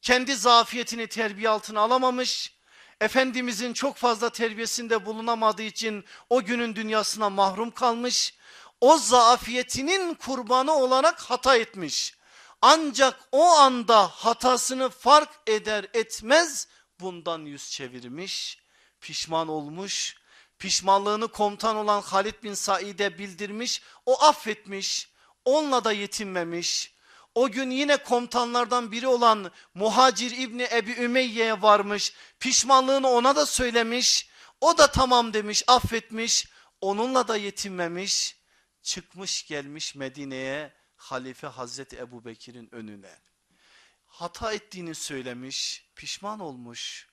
Speaker 1: Kendi zafiyetini terbiye altına alamamış Efendimizin çok fazla terbiyesinde bulunamadığı için o günün dünyasına mahrum kalmış. O zaafiyetinin kurbanı olarak hata etmiş. Ancak o anda hatasını fark eder etmez bundan yüz çevirmiş, pişman olmuş. Pişmanlığını komutan olan Halid bin Said'e bildirmiş, o affetmiş, onunla da yetinmemiş o gün yine komutanlardan biri olan Muhacir İbni Ebi Ümeyye'ye varmış. Pişmanlığını ona da söylemiş. O da tamam demiş affetmiş. Onunla da yetinmemiş. Çıkmış gelmiş Medine'ye Halife Hazreti Ebu Bekir'in önüne. Hata ettiğini söylemiş pişman olmuş.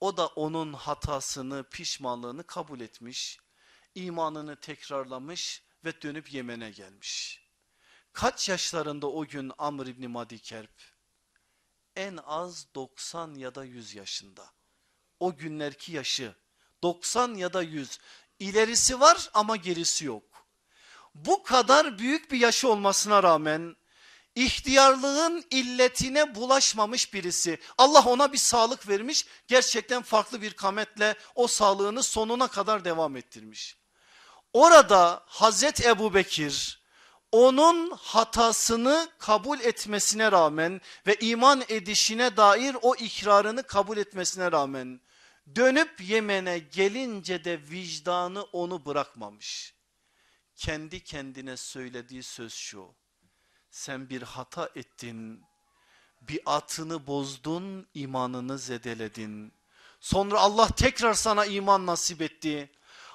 Speaker 1: O da onun hatasını pişmanlığını kabul etmiş. imanını tekrarlamış ve dönüp Yemen'e gelmiş. Kaç yaşlarında o gün Amr İbni Madikerp? En az 90 ya da 100 yaşında. O günlerki yaşı 90 ya da 100. İlerisi var ama gerisi yok. Bu kadar büyük bir yaşı olmasına rağmen ihtiyarlığın illetine bulaşmamış birisi. Allah ona bir sağlık vermiş. Gerçekten farklı bir kametle o sağlığını sonuna kadar devam ettirmiş. Orada Hazret Ebu Bekir onun hatasını kabul etmesine rağmen ve iman edişine dair o ikrarını kabul etmesine rağmen dönüp Yemen'e gelince de vicdanı onu bırakmamış. Kendi kendine söylediği söz şu. Sen bir hata ettin, bir atını bozdun, imanını zedeledin. Sonra Allah tekrar sana iman nasip etti.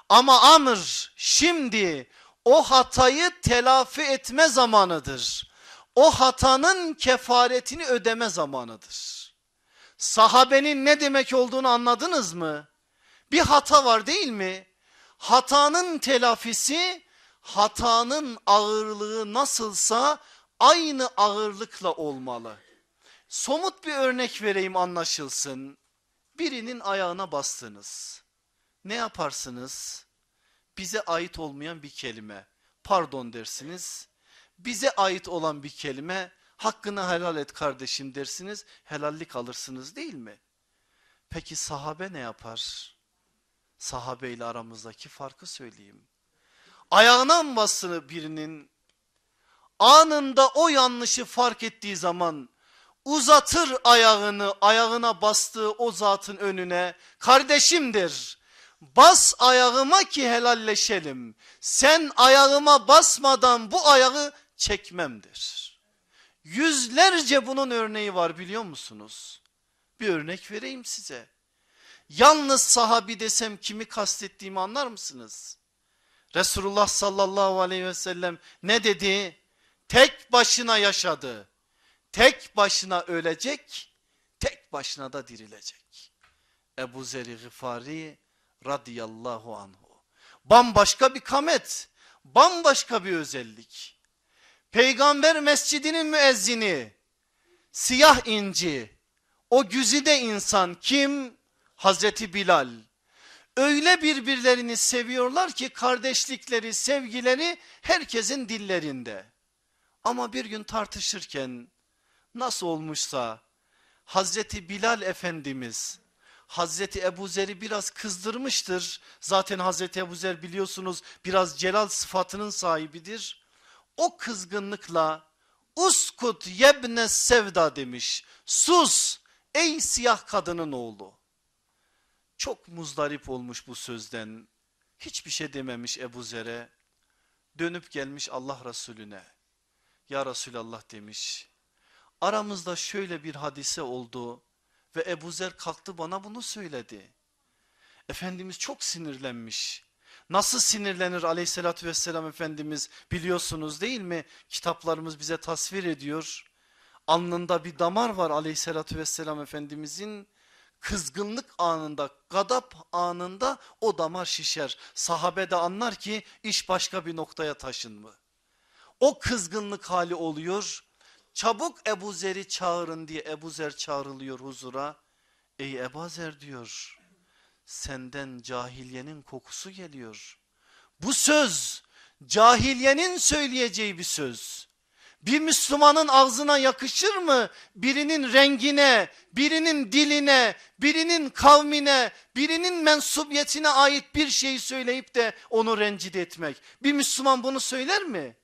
Speaker 1: Ama Amr şimdi o hatayı telafi etme zamanıdır. O hatanın kefaretini ödeme zamanıdır. Sahabenin ne demek olduğunu anladınız mı? Bir hata var değil mi? Hatanın telafisi hatanın ağırlığı nasılsa aynı ağırlıkla olmalı. Somut bir örnek vereyim anlaşılsın. Birinin ayağına bastınız. Ne yaparsınız? Bize ait olmayan bir kelime. Pardon dersiniz. Bize ait olan bir kelime hakkını helal et kardeşim dersiniz. Helallik alırsınız değil mi? Peki sahabe ne yapar? Sahabe ile aramızdaki farkı söyleyeyim. Ayağına mı birinin? Anında o yanlışı fark ettiği zaman uzatır ayağını ayağına bastığı o zatın önüne kardeşimdir Bas ayağıma ki helalleşelim. Sen ayağıma basmadan bu ayağı çekmemdir. Yüzlerce bunun örneği var biliyor musunuz? Bir örnek vereyim size. Yalnız sahabi desem kimi kastettiğimi anlar mısınız? Resulullah sallallahu aleyhi ve sellem ne dedi? Tek başına yaşadı. Tek başına ölecek, tek başına da dirilecek. Ebu Zer-i Gıfari radıyallahu anhu. Bambaşka bir kamet, bambaşka bir özellik. Peygamber mescidinin müezzini, siyah inci, O güzide insan kim? Hazreti Bilal. Öyle birbirlerini seviyorlar ki kardeşlikleri, sevgileri herkesin dillerinde. Ama bir gün tartışırken nasıl olmuşsa Hazreti Bilal Efendimiz Hazreti Ebu Zer'i biraz kızdırmıştır. Zaten Hazreti Ebu Zer biliyorsunuz biraz celal sıfatının sahibidir. O kızgınlıkla uskut yebne sevda demiş. Sus ey siyah kadının oğlu. Çok muzdarip olmuş bu sözden. Hiçbir şey dememiş Ebu Zer'e. Dönüp gelmiş Allah Resulüne. Ya Resulallah demiş. Aramızda şöyle bir hadise oldu ve Ebu Zer kalktı bana bunu söyledi. Efendimiz çok sinirlenmiş. Nasıl sinirlenir aleyhissalatü vesselam Efendimiz biliyorsunuz değil mi? Kitaplarımız bize tasvir ediyor. Alnında bir damar var aleyhissalatü vesselam Efendimizin. Kızgınlık anında, gadap anında o damar şişer. Sahabe de anlar ki iş başka bir noktaya taşınma. O kızgınlık hali oluyor Çabuk Ebu Zer'i çağırın diye Ebu Zer çağrılıyor huzura. Ey Ebu Zer diyor senden cahiliyenin kokusu geliyor. Bu söz cahiliyenin söyleyeceği bir söz. Bir Müslümanın ağzına yakışır mı? Birinin rengine, birinin diline, birinin kavmine, birinin mensubiyetine ait bir şeyi söyleyip de onu rencide etmek. Bir Müslüman bunu söyler mi?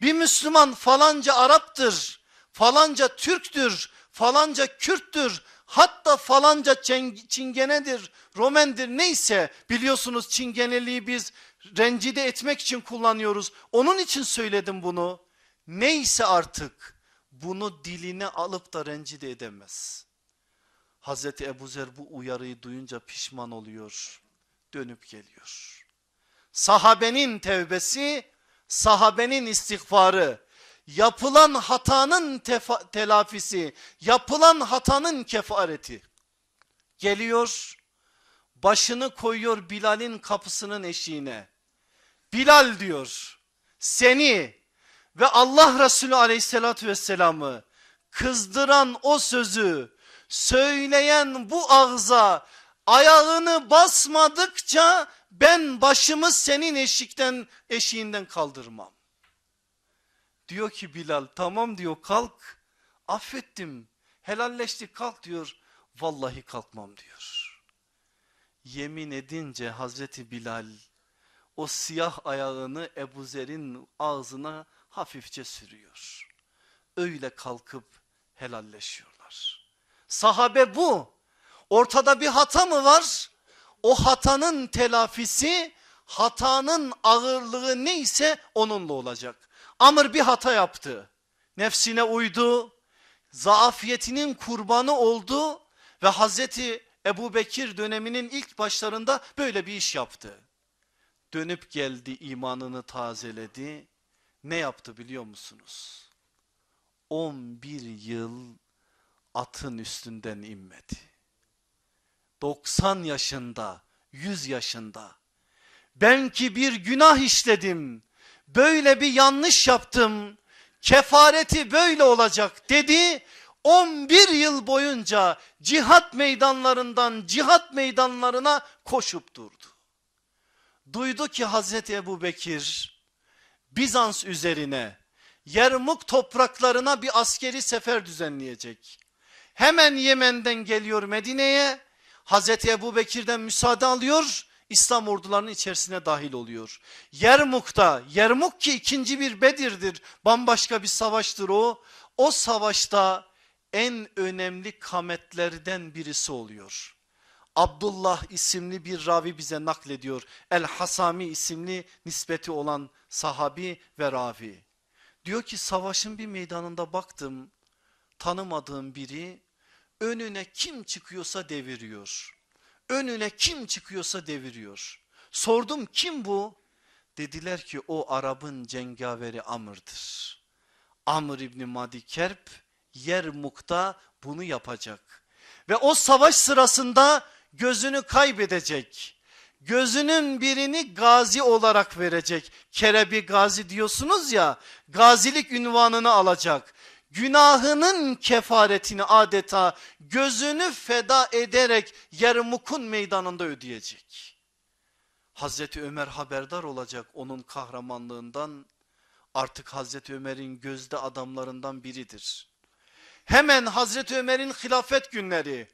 Speaker 1: Bir Müslüman falanca Arap'tır falanca Türktür, falanca Kürttür, hatta falanca Çingenedir, Romendir neyse biliyorsunuz Çingeneliği biz rencide etmek için kullanıyoruz. Onun için söyledim bunu. Neyse artık bunu diline alıp da rencide edemez. Hazreti Ebu Zer bu uyarıyı duyunca pişman oluyor. Dönüp geliyor. Sahabenin tevbesi, sahabenin istiğfarı, yapılan hatanın telafisi, yapılan hatanın kefareti. Geliyor, başını koyuyor Bilal'in kapısının eşiğine. Bilal diyor, seni ve Allah Resulü aleyhissalatü vesselamı kızdıran o sözü söyleyen bu ağza ayağını basmadıkça ben başımı senin eşikten eşiğinden kaldırmam. Diyor ki Bilal tamam diyor kalk affettim helalleştik kalk diyor. Vallahi kalkmam diyor. Yemin edince Hazreti Bilal o siyah ayağını Ebu Zer'in ağzına hafifçe sürüyor. Öyle kalkıp helalleşiyorlar. Sahabe bu. Ortada bir hata mı var? O hatanın telafisi hatanın ağırlığı neyse onunla olacak. Amr bir hata yaptı. Nefsine uydu. Zaafiyetinin kurbanı oldu ve Hazreti Ebu Bekir döneminin ilk başlarında böyle bir iş yaptı. Dönüp geldi imanını tazeledi. Ne yaptı biliyor musunuz? 11 yıl atın üstünden inmedi. 90 yaşında, 100 yaşında. Ben ki bir günah işledim böyle bir yanlış yaptım kefareti böyle olacak dedi 11 yıl boyunca cihat meydanlarından cihat meydanlarına koşup durdu. Duydu ki Hazreti Ebu Bekir Bizans üzerine Yermuk topraklarına bir askeri sefer düzenleyecek. Hemen Yemen'den geliyor Medine'ye Hazreti Ebu Bekir'den müsaade alıyor İslam ordularının içerisine dahil oluyor. Yermuk'ta, Yermuk ki ikinci bir Bedir'dir, bambaşka bir savaştır o. O savaşta en önemli kametlerden birisi oluyor. Abdullah isimli bir ravi bize naklediyor. El Hasami isimli nispeti olan sahabi ve ravi. Diyor ki savaşın bir meydanında baktım tanımadığım biri önüne kim çıkıyorsa deviriyor önüne kim çıkıyorsa deviriyor. Sordum kim bu? Dediler ki o Arap'ın cengaveri Amr'dır. Amr İbni Madi Kerp Yermuk'ta bunu yapacak. Ve o savaş sırasında gözünü kaybedecek. Gözünün birini gazi olarak verecek. Kerebi gazi diyorsunuz ya gazilik ünvanını alacak. Günahının kefaretini adeta gözünü feda ederek Yermuk'un meydanında ödeyecek. Hazreti Ömer haberdar olacak onun kahramanlığından artık Hazreti Ömer'in gözde adamlarından biridir. Hemen Hazreti Ömer'in hilafet günleri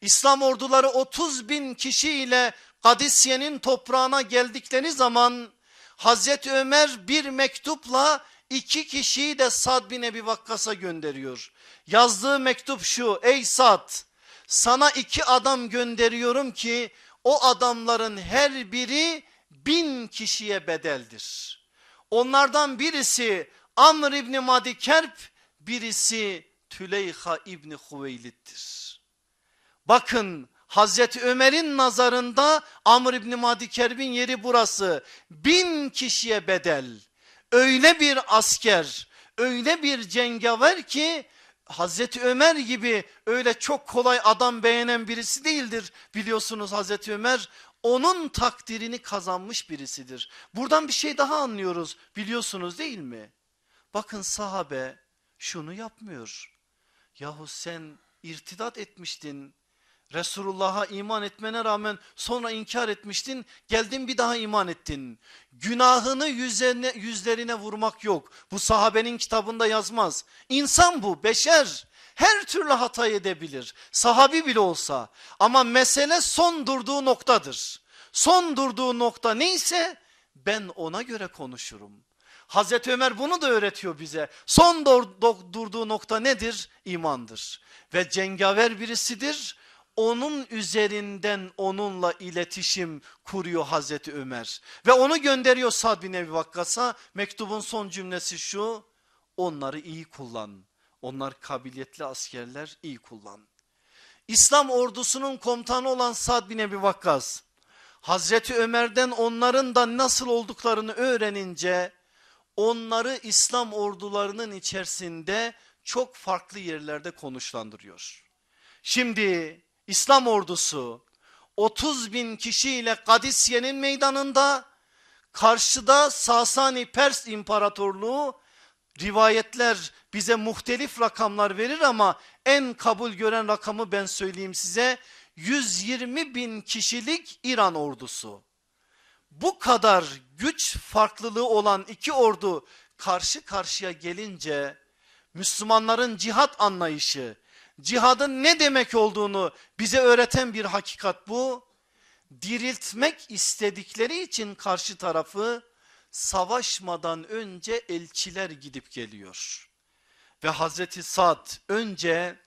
Speaker 1: İslam orduları 30 bin kişiyle Kadisiye'nin toprağına geldikleri zaman Hazreti Ömer bir mektupla iki kişiyi de Sad bin Ebi Vakkas'a gönderiyor. Yazdığı mektup şu ey Sad sana iki adam gönderiyorum ki o adamların her biri bin kişiye bedeldir. Onlardan birisi Amr İbni Madi Kerp birisi Tüleyha İbni Huveylid'dir. Bakın Hazreti Ömer'in nazarında Amr İbni Madi Kerb'in yeri burası. Bin kişiye bedel. Öyle bir asker, öyle bir cengaver ki Hazreti Ömer gibi öyle çok kolay adam beğenen birisi değildir. Biliyorsunuz Hazreti Ömer onun takdirini kazanmış birisidir. Buradan bir şey daha anlıyoruz biliyorsunuz değil mi? Bakın sahabe şunu yapmıyor. Yahu sen irtidat etmiştin Resulullah'a iman etmene rağmen sonra inkar etmiştin. Geldin bir daha iman ettin. Günahını yüzlerine, yüzlerine vurmak yok. Bu sahabenin kitabında yazmaz. İnsan bu beşer. Her türlü hata edebilir. Sahabi bile olsa. Ama mesele son durduğu noktadır. Son durduğu nokta neyse ben ona göre konuşurum. Hazreti Ömer bunu da öğretiyor bize. Son durduğu nokta nedir? İmandır. Ve cengaver birisidir onun üzerinden onunla iletişim kuruyor Hazreti Ömer. Ve onu gönderiyor Sad bin Ebi Vakkas'a mektubun son cümlesi şu onları iyi kullan. Onlar kabiliyetli askerler iyi kullan. İslam ordusunun komutanı olan Sad bin Ebi Vakkas Hazreti Ömer'den onların da nasıl olduklarını öğrenince onları İslam ordularının içerisinde çok farklı yerlerde konuşlandırıyor. Şimdi İslam ordusu 30 bin kişiyle Kadisiye'nin meydanında karşıda Sasani Pers İmparatorluğu rivayetler bize muhtelif rakamlar verir ama en kabul gören rakamı ben söyleyeyim size 120 bin kişilik İran ordusu. Bu kadar güç farklılığı olan iki ordu karşı karşıya gelince Müslümanların cihat anlayışı cihadın ne demek olduğunu bize öğreten bir hakikat bu. Diriltmek istedikleri için karşı tarafı savaşmadan önce elçiler gidip geliyor. Ve Hazreti Sad önce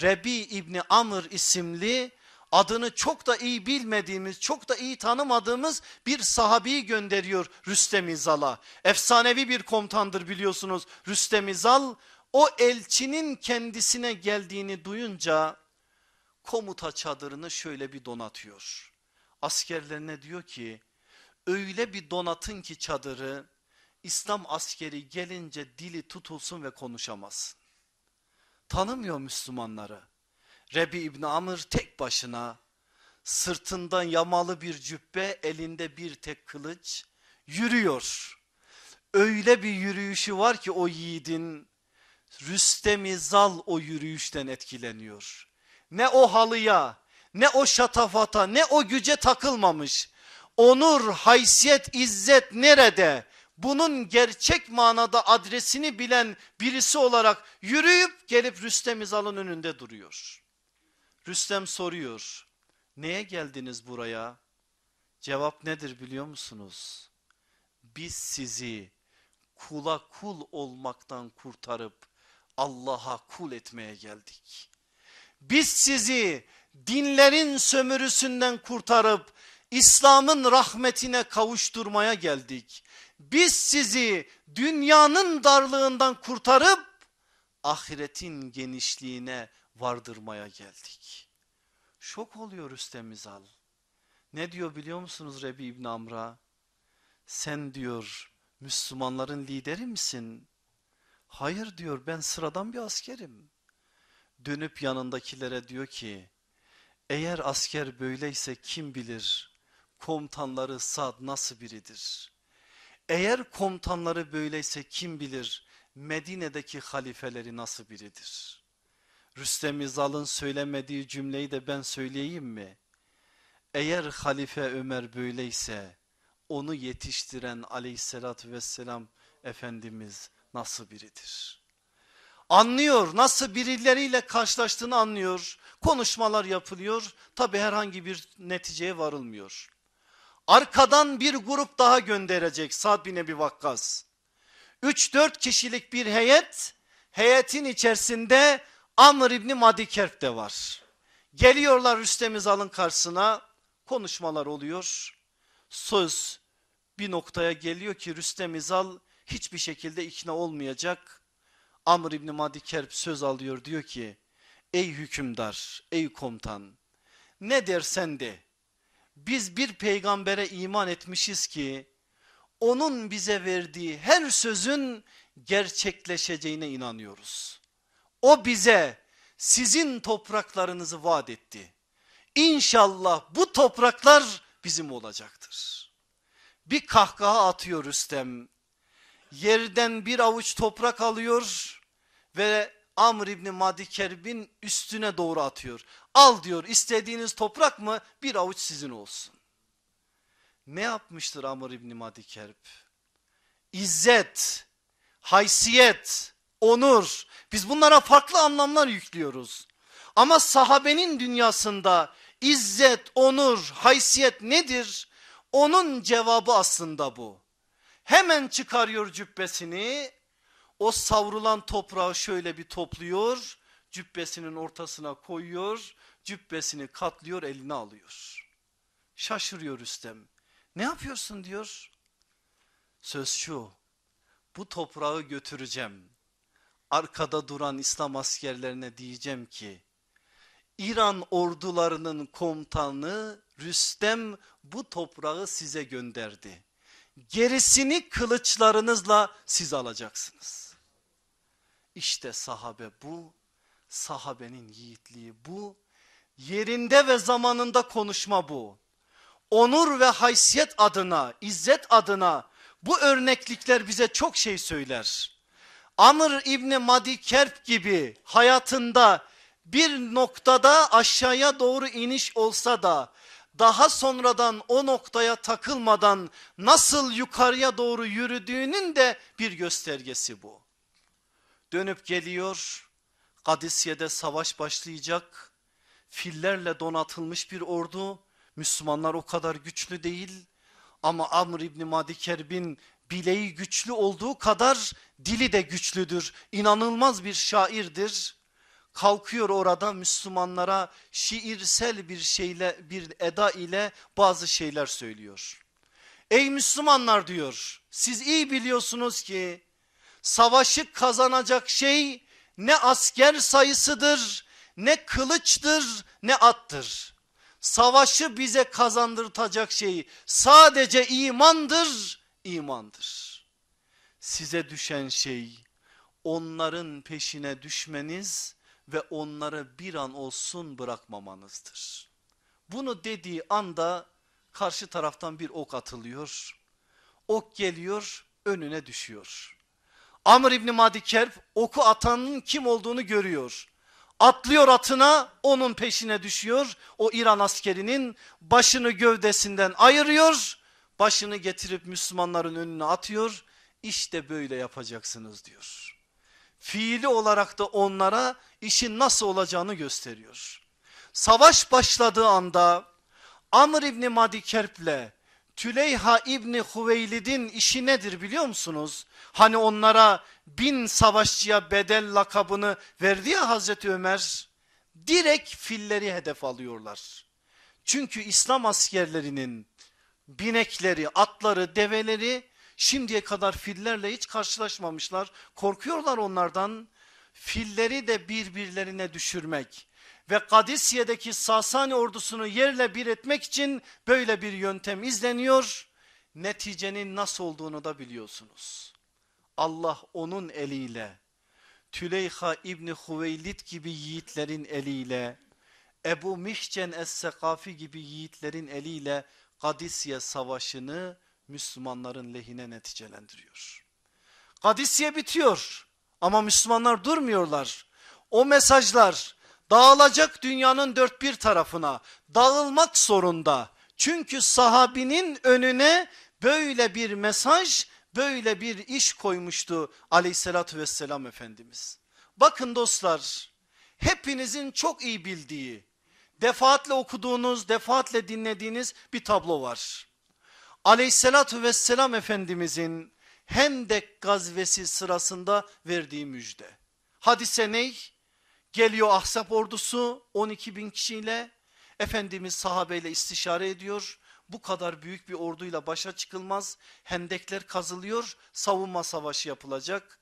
Speaker 1: Rebi İbni Amr isimli adını çok da iyi bilmediğimiz, çok da iyi tanımadığımız bir sahabeyi gönderiyor Rüstem İzal'a. Efsanevi bir komutandır biliyorsunuz Rüstem İzal o elçinin kendisine geldiğini duyunca komuta çadırını şöyle bir donatıyor. Askerlerine diyor ki öyle bir donatın ki çadırı İslam askeri gelince dili tutulsun ve konuşamazsın. Tanımıyor Müslümanları. Rebi İbni Amr tek başına sırtından yamalı bir cübbe elinde bir tek kılıç yürüyor. Öyle bir yürüyüşü var ki o yiğidin Rüstem Zal o yürüyüşten etkileniyor. Ne o halıya ne o şatafata ne o güce takılmamış. Onur, haysiyet, izzet nerede? Bunun gerçek manada adresini bilen birisi olarak yürüyüp gelip Rüstem İzal'ın önünde duruyor. Rüstem soruyor. Neye geldiniz buraya? Cevap nedir biliyor musunuz? Biz sizi kula kul olmaktan kurtarıp Allah'a kul etmeye geldik. Biz sizi dinlerin sömürüsünden kurtarıp İslam'ın rahmetine kavuşturmaya geldik. Biz sizi dünyanın darlığından kurtarıp ahiretin genişliğine vardırmaya geldik. Şok oluyor Rüstem İzal. Ne diyor biliyor musunuz Rebi İbn Amr'a? Sen diyor Müslümanların lideri misin? Hayır diyor ben sıradan bir askerim. Dönüp yanındakilere diyor ki eğer asker böyleyse kim bilir komutanları Sad nasıl biridir? Eğer komutanları böyleyse kim bilir Medine'deki halifeleri nasıl biridir? Rüstem İzal'ın söylemediği cümleyi de ben söyleyeyim mi? Eğer halife Ömer böyleyse onu yetiştiren aleyhissalatü vesselam Efendimiz nasıl biridir? Anlıyor nasıl birileriyle karşılaştığını anlıyor. Konuşmalar yapılıyor. Tabi herhangi bir neticeye varılmıyor. Arkadan bir grup daha gönderecek Sad bin Ebi Vakkas. 3-4 kişilik bir heyet. Heyetin içerisinde Amr İbni Madikerp de var. Geliyorlar Rüstem İzal'ın karşısına konuşmalar oluyor. Söz bir noktaya geliyor ki Rüstem İzal hiçbir şekilde ikna olmayacak. Amr İbni Madikerp söz alıyor diyor ki ey hükümdar ey komutan ne dersen de biz bir peygambere iman etmişiz ki onun bize verdiği her sözün gerçekleşeceğine inanıyoruz. O bize sizin topraklarınızı vaat etti. İnşallah bu topraklar bizim olacaktır. Bir kahkaha atıyor Rüstem. Yerden bir avuç toprak alıyor ve Amr İbni Madikerb'in üstüne doğru atıyor. Al diyor istediğiniz toprak mı bir avuç sizin olsun. Ne yapmıştır Amr İbni Madikerb? İzzet, haysiyet, onur biz bunlara farklı anlamlar yüklüyoruz. Ama sahabenin dünyasında izzet, onur, haysiyet nedir? Onun cevabı aslında bu. Hemen çıkarıyor cübbesini o savrulan toprağı şöyle bir topluyor cübbesinin ortasına koyuyor cübbesini katlıyor eline alıyor. Şaşırıyor Rüstem ne yapıyorsun diyor. Söz şu bu toprağı götüreceğim arkada duran İslam askerlerine diyeceğim ki İran ordularının komutanı Rüstem bu toprağı size gönderdi. Gerisini kılıçlarınızla siz alacaksınız. İşte sahabe bu, sahabenin yiğitliği bu, yerinde ve zamanında konuşma bu. Onur ve haysiyet adına, izzet adına bu örneklikler bize çok şey söyler. Amr İbni Madi Kerp gibi hayatında bir noktada aşağıya doğru iniş olsa da daha sonradan o noktaya takılmadan nasıl yukarıya doğru yürüdüğünün de bir göstergesi bu. Dönüp geliyor Kadisiye'de savaş başlayacak fillerle donatılmış bir ordu Müslümanlar o kadar güçlü değil ama Amr İbni Madikerb'in bileği güçlü olduğu kadar dili de güçlüdür. İnanılmaz bir şairdir. Kalkıyor orada Müslümanlara şiirsel bir şeyle bir eda ile bazı şeyler söylüyor. Ey Müslümanlar diyor siz iyi biliyorsunuz ki savaşı kazanacak şey ne asker sayısıdır ne kılıçtır ne attır. Savaşı bize kazandırtacak şey sadece imandır, imandır. Size düşen şey onların peşine düşmeniz ve onları bir an olsun bırakmamanızdır. Bunu dediği anda karşı taraftan bir ok atılıyor. Ok geliyor önüne düşüyor. Amr İbni Madikerb oku atanın kim olduğunu görüyor. Atlıyor atına onun peşine düşüyor. O İran askerinin başını gövdesinden ayırıyor. Başını getirip Müslümanların önüne atıyor. İşte böyle yapacaksınız diyor. Fiili olarak da onlara işin nasıl olacağını gösteriyor. Savaş başladığı anda Amr İbni Madikerp'le Tüleyha İbni Huveylid'in işi nedir biliyor musunuz? Hani onlara bin savaşçıya bedel lakabını verdi ya Hazreti Ömer. Direkt filleri hedef alıyorlar. Çünkü İslam askerlerinin binekleri, atları, develeri şimdiye kadar fillerle hiç karşılaşmamışlar. Korkuyorlar onlardan. Filleri de birbirlerine düşürmek ve Kadisiye'deki Sasani ordusunu yerle bir etmek için böyle bir yöntem izleniyor. Neticenin nasıl olduğunu da biliyorsunuz. Allah onun eliyle Tüleyha İbni Hüveylid gibi yiğitlerin eliyle Ebu Mihcen Es-Sekafi gibi yiğitlerin eliyle Kadisiye savaşını Müslümanların lehine neticelendiriyor. Kadisiye bitiyor. Ama Müslümanlar durmuyorlar. O mesajlar dağılacak dünyanın dört bir tarafına dağılmak zorunda. Çünkü sahabinin önüne böyle bir mesaj böyle bir iş koymuştu aleyhissalatü vesselam Efendimiz. Bakın dostlar hepinizin çok iyi bildiği defaatle okuduğunuz defaatle dinlediğiniz bir tablo var. Aleyhissalatü vesselam Efendimizin Hendek gazvesi sırasında verdiği müjde. Hadise ney? Geliyor Ahzab ordusu 12 bin kişiyle Efendimiz sahabeyle istişare ediyor. Bu kadar büyük bir orduyla başa çıkılmaz. Hendekler kazılıyor savunma savaşı yapılacak.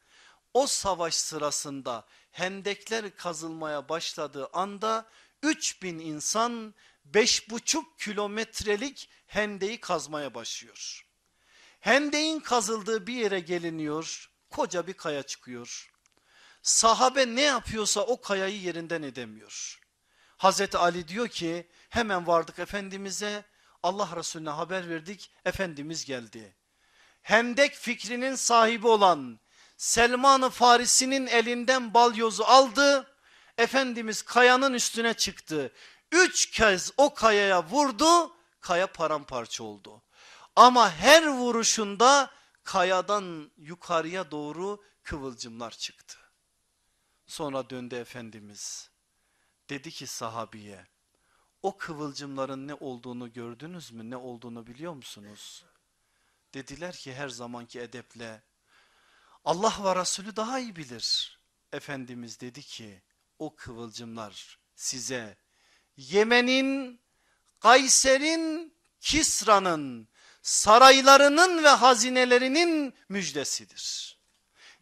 Speaker 1: O savaş sırasında hendekler kazılmaya başladığı anda 3000 insan 5,5 kilometrelik hendeyi kazmaya başlıyor. Hendeğin kazıldığı bir yere geliniyor koca bir kaya çıkıyor. Sahabe ne yapıyorsa o kayayı yerinden edemiyor. Hazreti Ali diyor ki hemen vardık Efendimiz'e Allah Resulüne haber verdik Efendimiz geldi. Hendek fikrinin sahibi olan Selman-ı Farisi'nin elinden balyozu aldı. Efendimiz kayanın üstüne çıktı. Üç kez o kayaya vurdu kaya paramparça oldu. Ama her vuruşunda kayadan yukarıya doğru kıvılcımlar çıktı. Sonra döndü Efendimiz. Dedi ki sahabiye o kıvılcımların ne olduğunu gördünüz mü ne olduğunu biliyor musunuz? Dediler ki her zamanki edeple Allah ve Resulü daha iyi bilir. Efendimiz dedi ki o kıvılcımlar size Yemen'in, Kayser'in, Kisra'nın saraylarının ve hazinelerinin müjdesidir.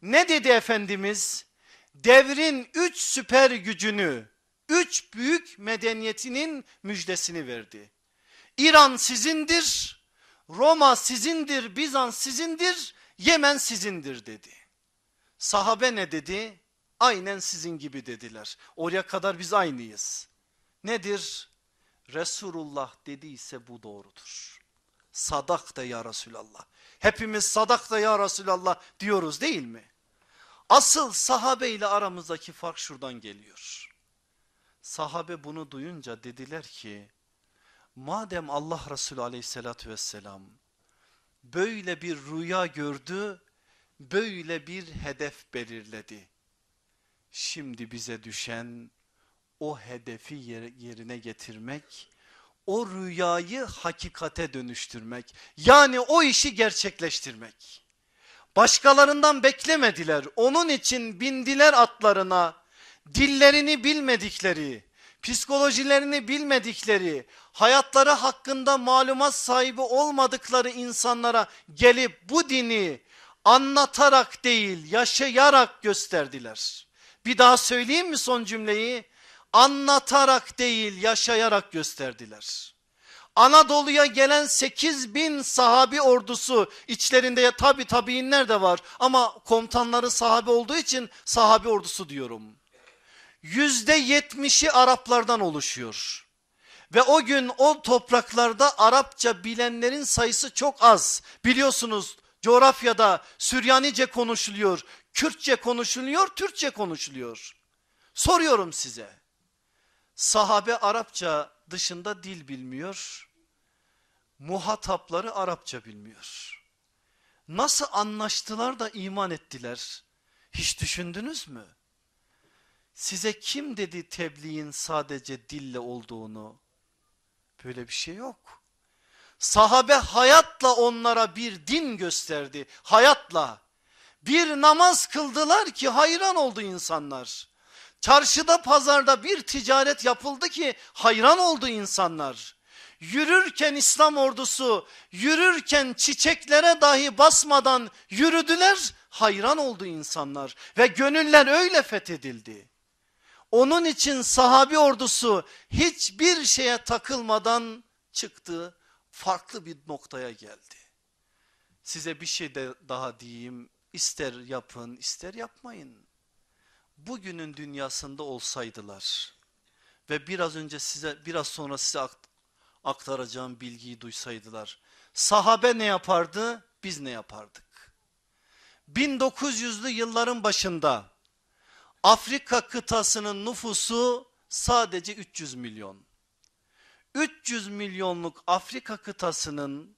Speaker 1: Ne dedi Efendimiz? Devrin üç süper gücünü, üç büyük medeniyetinin müjdesini verdi. İran sizindir, Roma sizindir, Bizans sizindir, Yemen sizindir dedi. Sahabe ne dedi? Aynen sizin gibi dediler. Oraya kadar biz aynıyız. Nedir? Resulullah dediyse bu doğrudur. Sadak da ya Resulallah. Hepimiz sadak da ya Resulallah diyoruz değil mi? Asıl sahabe ile aramızdaki fark şuradan geliyor. Sahabe bunu duyunca dediler ki madem Allah Resulü aleyhissalatü vesselam böyle bir rüya gördü böyle bir hedef belirledi. Şimdi bize düşen o hedefi yerine getirmek o rüyayı hakikate dönüştürmek yani o işi gerçekleştirmek. Başkalarından beklemediler onun için bindiler atlarına dillerini bilmedikleri psikolojilerini bilmedikleri hayatları hakkında malumat sahibi olmadıkları insanlara gelip bu dini anlatarak değil yaşayarak gösterdiler. Bir daha söyleyeyim mi son cümleyi? Anlatarak değil yaşayarak gösterdiler. Anadolu'ya gelen 8 bin sahabi ordusu içlerinde tabi tabiinler de var ama komutanları sahabi olduğu için sahabi ordusu diyorum. Yüzde yetmişi Araplardan oluşuyor. Ve o gün o topraklarda Arapça bilenlerin sayısı çok az. Biliyorsunuz coğrafyada Süryanice konuşuluyor, Kürtçe konuşuluyor, Türkçe konuşuluyor. Soruyorum size Sahabe Arapça dışında dil bilmiyor. Muhatapları Arapça bilmiyor. Nasıl anlaştılar da iman ettiler? Hiç düşündünüz mü? Size kim dedi tebliğin sadece dille olduğunu? Böyle bir şey yok. Sahabe hayatla onlara bir din gösterdi. Hayatla. Bir namaz kıldılar ki hayran oldu insanlar. Çarşıda pazarda bir ticaret yapıldı ki hayran oldu insanlar. Yürürken İslam ordusu yürürken çiçeklere dahi basmadan yürüdüler hayran oldu insanlar ve gönüller öyle fethedildi. Onun için sahabi ordusu hiçbir şeye takılmadan çıktı farklı bir noktaya geldi. Size bir şey de daha diyeyim ister yapın ister yapmayın bugünün dünyasında olsaydılar ve biraz önce size biraz sonra size aktaracağım bilgiyi duysaydılar sahabe ne yapardı biz ne yapardık 1900'lü yılların başında Afrika kıtasının nüfusu sadece 300 milyon. 300 milyonluk Afrika kıtasının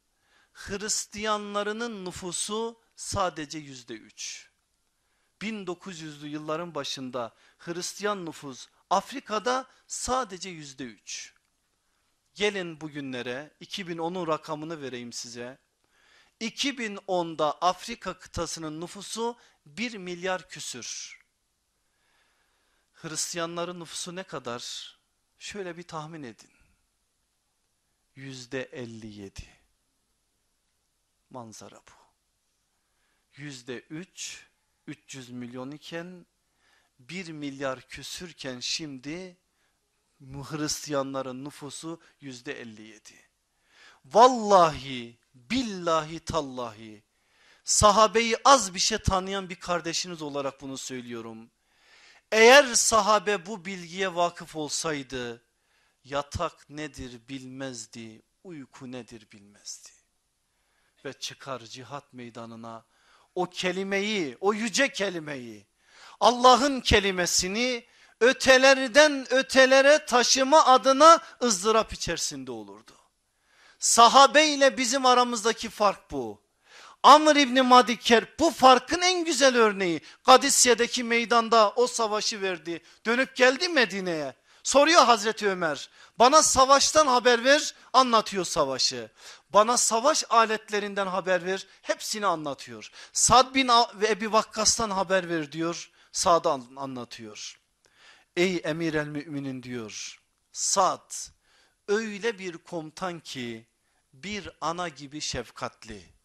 Speaker 1: Hristiyanlarının nüfusu sadece yüzde üç. 1900'lü yılların başında Hristiyan nüfus Afrika'da sadece yüzde üç. Gelin bugünlere 2010'un rakamını vereyim size. 2010'da Afrika kıtasının nüfusu 1 milyar küsür. Hristiyanların nüfusu ne kadar? Şöyle bir tahmin edin. Yüzde 57. Manzara bu. Yüzde 3, 300 milyon iken 1 milyar küsürken şimdi Hristiyanların nüfusu yüzde 57. Vallahi billahi tallahi sahabeyi az bir şey tanıyan bir kardeşiniz olarak bunu söylüyorum. Eğer sahabe bu bilgiye vakıf olsaydı yatak nedir bilmezdi, uyku nedir bilmezdi. Ve çıkar cihat meydanına o kelimeyi, o yüce kelimeyi, Allah'ın kelimesini ötelerden ötelere taşıma adına ızdırap içerisinde olurdu. Sahabe ile bizim aramızdaki fark bu. Amr İbni Madiker bu farkın en güzel örneği. Kadisye'deki meydanda o savaşı verdi. Dönüp geldi Medine'ye. Soruyor Hazreti Ömer bana savaştan haber ver anlatıyor savaşı. Bana savaş aletlerinden haber ver hepsini anlatıyor. Sad bin ve Ebi Vakkas'tan haber ver diyor. Sad'ı anlatıyor. Ey emir el müminin diyor. Sad öyle bir komutan ki bir ana gibi şefkatli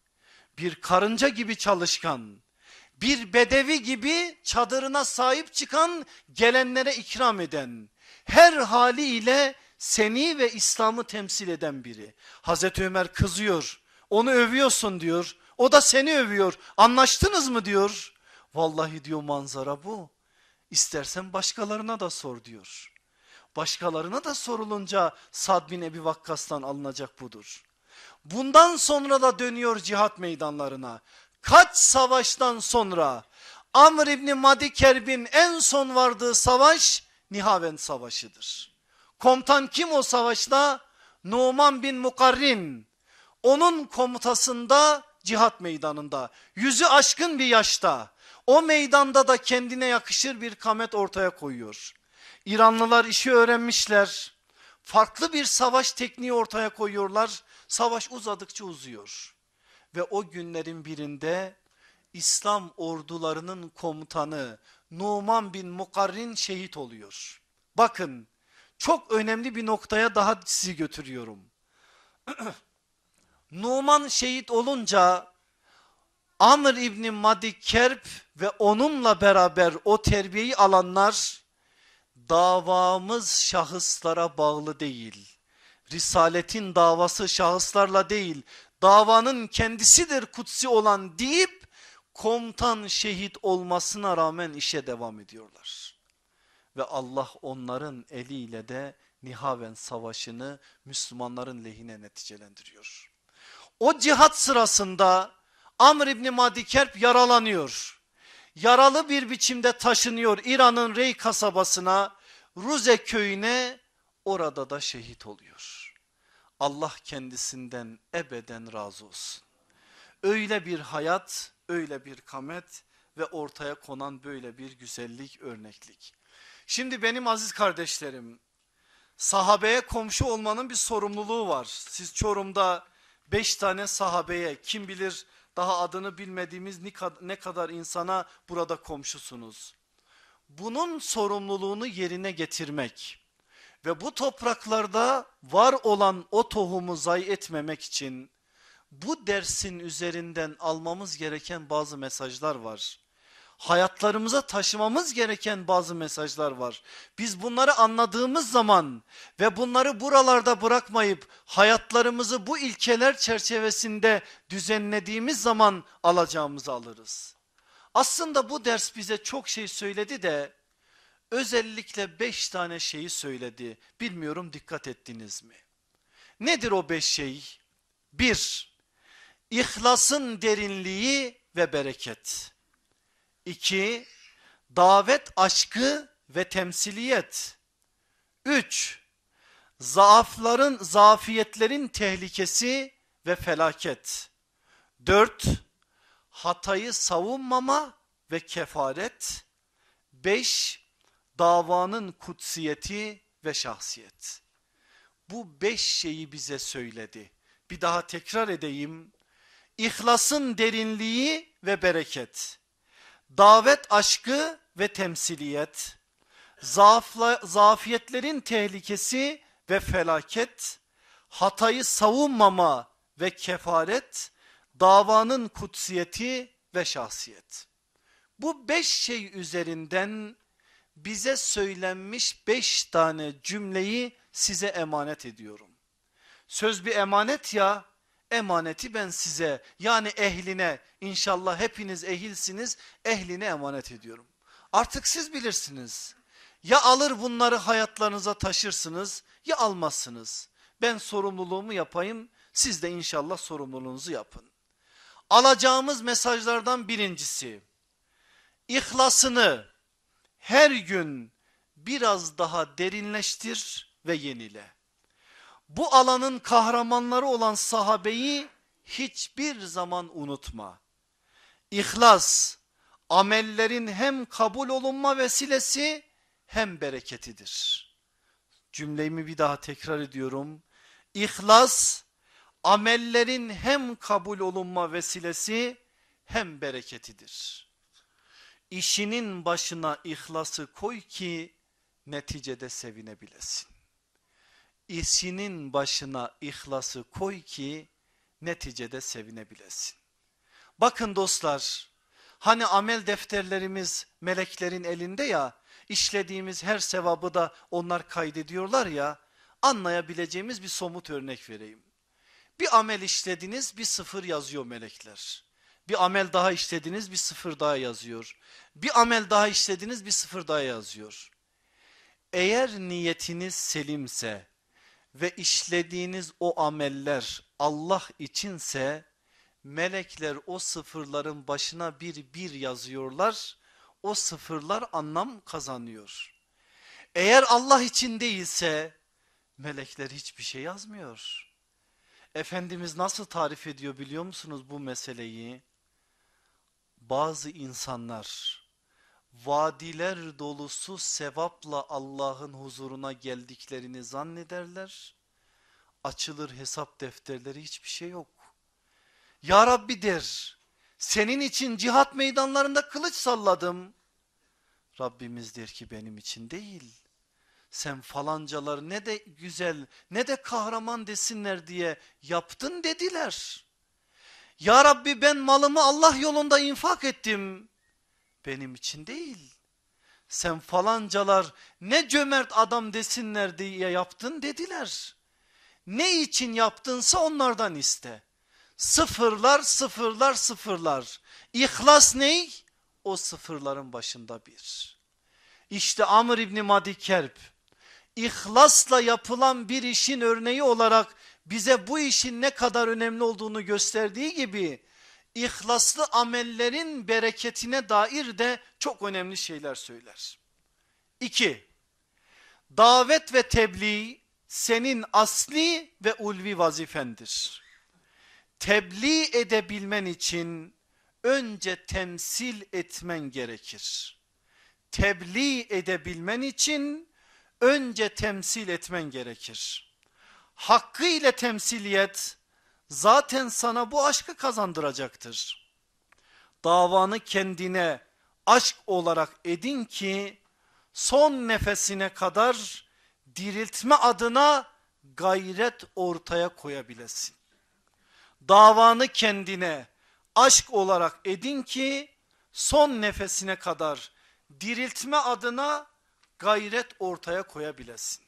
Speaker 1: bir karınca gibi çalışkan, bir bedevi gibi çadırına sahip çıkan gelenlere ikram eden, her haliyle seni ve İslam'ı temsil eden biri. Hazreti Ömer kızıyor, onu övüyorsun diyor, o da seni övüyor, anlaştınız mı diyor. Vallahi diyor manzara bu, İstersen başkalarına da sor diyor. Başkalarına da sorulunca Sad bin Ebi Vakkas'tan alınacak budur. Bundan sonra da dönüyor cihat meydanlarına. Kaç savaştan sonra Amr İbni Madi Kerb'in en son vardığı savaş Nihavend Savaşı'dır. Komutan kim o savaşta? Numan bin Mukarrin. Onun komutasında cihat meydanında yüzü aşkın bir yaşta o meydanda da kendine yakışır bir kamet ortaya koyuyor. İranlılar işi öğrenmişler. Farklı bir savaş tekniği ortaya koyuyorlar Savaş uzadıkça uzuyor. Ve o günlerin birinde İslam ordularının komutanı Numan bin Mukarrin şehit oluyor. Bakın çok önemli bir noktaya daha sizi götürüyorum. Numan şehit olunca Amr İbni Madi Kerb ve onunla beraber o terbiyeyi alanlar davamız şahıslara bağlı değil Risaletin davası şahıslarla değil davanın kendisidir kutsi olan deyip komutan şehit olmasına rağmen işe devam ediyorlar. Ve Allah onların eliyle de Nihaven savaşını Müslümanların lehine neticelendiriyor. O cihat sırasında Amr İbni Madikerp yaralanıyor. Yaralı bir biçimde taşınıyor İran'ın Rey kasabasına Ruze köyüne orada da şehit oluyor. Allah kendisinden ebeden razı olsun. Öyle bir hayat, öyle bir kamet ve ortaya konan böyle bir güzellik, örneklik. Şimdi benim aziz kardeşlerim, sahabeye komşu olmanın bir sorumluluğu var. Siz Çorum'da beş tane sahabeye kim bilir daha adını bilmediğimiz ne kadar insana burada komşusunuz. Bunun sorumluluğunu yerine getirmek ve bu topraklarda var olan o tohumu zayi etmemek için bu dersin üzerinden almamız gereken bazı mesajlar var. Hayatlarımıza taşımamız gereken bazı mesajlar var. Biz bunları anladığımız zaman ve bunları buralarda bırakmayıp hayatlarımızı bu ilkeler çerçevesinde düzenlediğimiz zaman alacağımızı alırız. Aslında bu ders bize çok şey söyledi de özellikle beş tane şeyi söyledi. Bilmiyorum dikkat ettiniz mi? Nedir o beş şey? Bir, ihlasın derinliği ve bereket. 2. Davet aşkı ve temsiliyet. 3. Zaafların, zafiyetlerin tehlikesi ve felaket. 4. Hatayı savunmama ve kefaret. 5. Davanın kutsiyeti ve şahsiyet. Bu beş şeyi bize söyledi. Bir daha tekrar edeyim. İhlasın derinliği ve bereket. Davet aşkı ve temsiliyet. Zaafla, zafiyetlerin tehlikesi ve felaket. Hatayı savunmama ve kefaret. Davanın kutsiyeti ve şahsiyet. Bu beş şey üzerinden bize söylenmiş beş tane cümleyi size emanet ediyorum. Söz bir emanet ya emaneti ben size yani ehline inşallah hepiniz ehilsiniz ehline emanet ediyorum. Artık siz bilirsiniz. Ya alır bunları hayatlarınıza taşırsınız ya almazsınız. Ben sorumluluğumu yapayım siz de inşallah sorumluluğunuzu yapın. Alacağımız mesajlardan birincisi ihlasını her gün biraz daha derinleştir ve yenile. Bu alanın kahramanları olan sahabeyi hiçbir zaman unutma. İhlas amellerin hem kabul olunma vesilesi hem bereketidir. Cümlemi bir daha tekrar ediyorum. İhlas amellerin hem kabul olunma vesilesi hem bereketidir. İşinin başına ihlası koy ki neticede sevinebilesin. İşinin başına ihlası koy ki neticede sevinebilesin. Bakın dostlar hani amel defterlerimiz meleklerin elinde ya işlediğimiz her sevabı da onlar kaydediyorlar ya anlayabileceğimiz bir somut örnek vereyim. Bir amel işlediniz bir sıfır yazıyor melekler. Bir amel daha işlediniz bir sıfır daha yazıyor. Bir amel daha işlediniz bir sıfır daha yazıyor. Eğer niyetiniz selimse ve işlediğiniz o ameller Allah içinse melekler o sıfırların başına bir bir yazıyorlar. O sıfırlar anlam kazanıyor. Eğer Allah için değilse melekler hiçbir şey yazmıyor. Efendimiz nasıl tarif ediyor biliyor musunuz bu meseleyi? Bazı insanlar vadiler dolusu sevapla Allah'ın huzuruna geldiklerini zannederler. Açılır hesap defterleri hiçbir şey yok. Ya Rabbi der senin için cihat meydanlarında kılıç salladım. Rabbimiz der ki benim için değil. Sen falancalar ne de güzel ne de kahraman desinler diye yaptın dediler. Ya Rabbi ben malımı Allah yolunda infak ettim benim için değil. Sen falancalar ne cömert adam desinler diye yaptın dediler. Ne için yaptınsa onlardan iste. Sıfırlar sıfırlar sıfırlar. İhlas ney? O sıfırların başında bir. İşte Amr İbni Madi Kerb ihlasla yapılan bir işin örneği olarak bize bu işin ne kadar önemli olduğunu gösterdiği gibi ihlaslı amellerin bereketine dair de çok önemli şeyler söyler. 2. Davet ve tebliğ senin asli ve ulvi vazifendir. Tebliğ edebilmen için önce temsil etmen gerekir. Tebliğ edebilmen için önce temsil etmen gerekir. Hakkı ile temsiliyet zaten sana bu aşkı kazandıracaktır. Davanı kendine aşk olarak edin ki son nefesine kadar diriltme adına gayret ortaya koyabilesin. Davanı kendine aşk olarak edin ki son nefesine kadar diriltme adına gayret ortaya koyabilesin.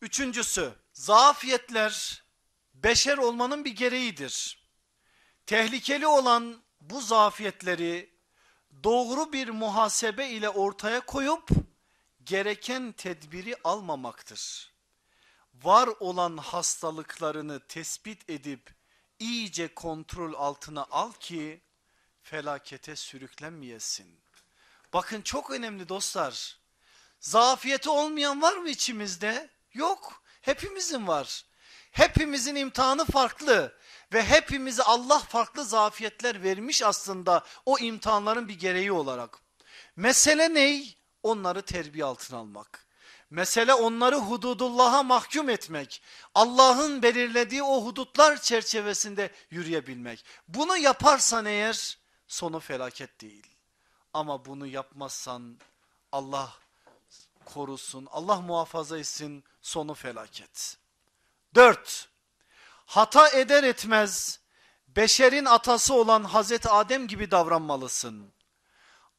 Speaker 1: Üçüncüsü zafiyetler beşer olmanın bir gereğidir. Tehlikeli olan bu zafiyetleri doğru bir muhasebe ile ortaya koyup gereken tedbiri almamaktır. Var olan hastalıklarını tespit edip iyice kontrol altına al ki felakete sürüklenmeyesin. Bakın çok önemli dostlar. Zafiyeti olmayan var mı içimizde? Yok. Hepimizin var. Hepimizin imtihanı farklı ve hepimize Allah farklı zafiyetler vermiş aslında o imtihanların bir gereği olarak. Mesele ney? Onları terbiye altına almak. Mesele onları hududullah'a mahkum etmek. Allah'ın belirlediği o hudutlar çerçevesinde yürüyebilmek. Bunu yaparsan eğer sonu felaket değil. Ama bunu yapmazsan Allah korusun, Allah muhafaza etsin sonu felaket. Dört, hata eder etmez beşerin atası olan Hazreti Adem gibi davranmalısın.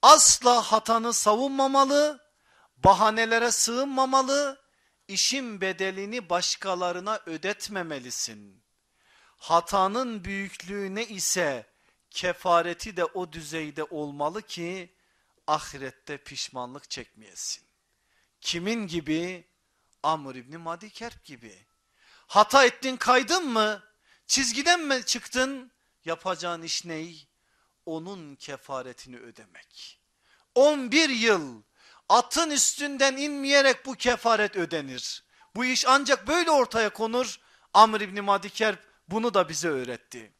Speaker 1: Asla hatanı savunmamalı, bahanelere sığınmamalı, işin bedelini başkalarına ödetmemelisin. Hatanın büyüklüğü ne ise kefareti de o düzeyde olmalı ki ahirette pişmanlık çekmeyesin. Kimin gibi? Amr İbni Madikerp gibi. Hata ettin kaydın mı? Çizgiden mi çıktın? Yapacağın iş ney? Onun kefaretini ödemek. 11 yıl atın üstünden inmeyerek bu kefaret ödenir. Bu iş ancak böyle ortaya konur. Amr İbni Madikerp bunu da bize öğretti.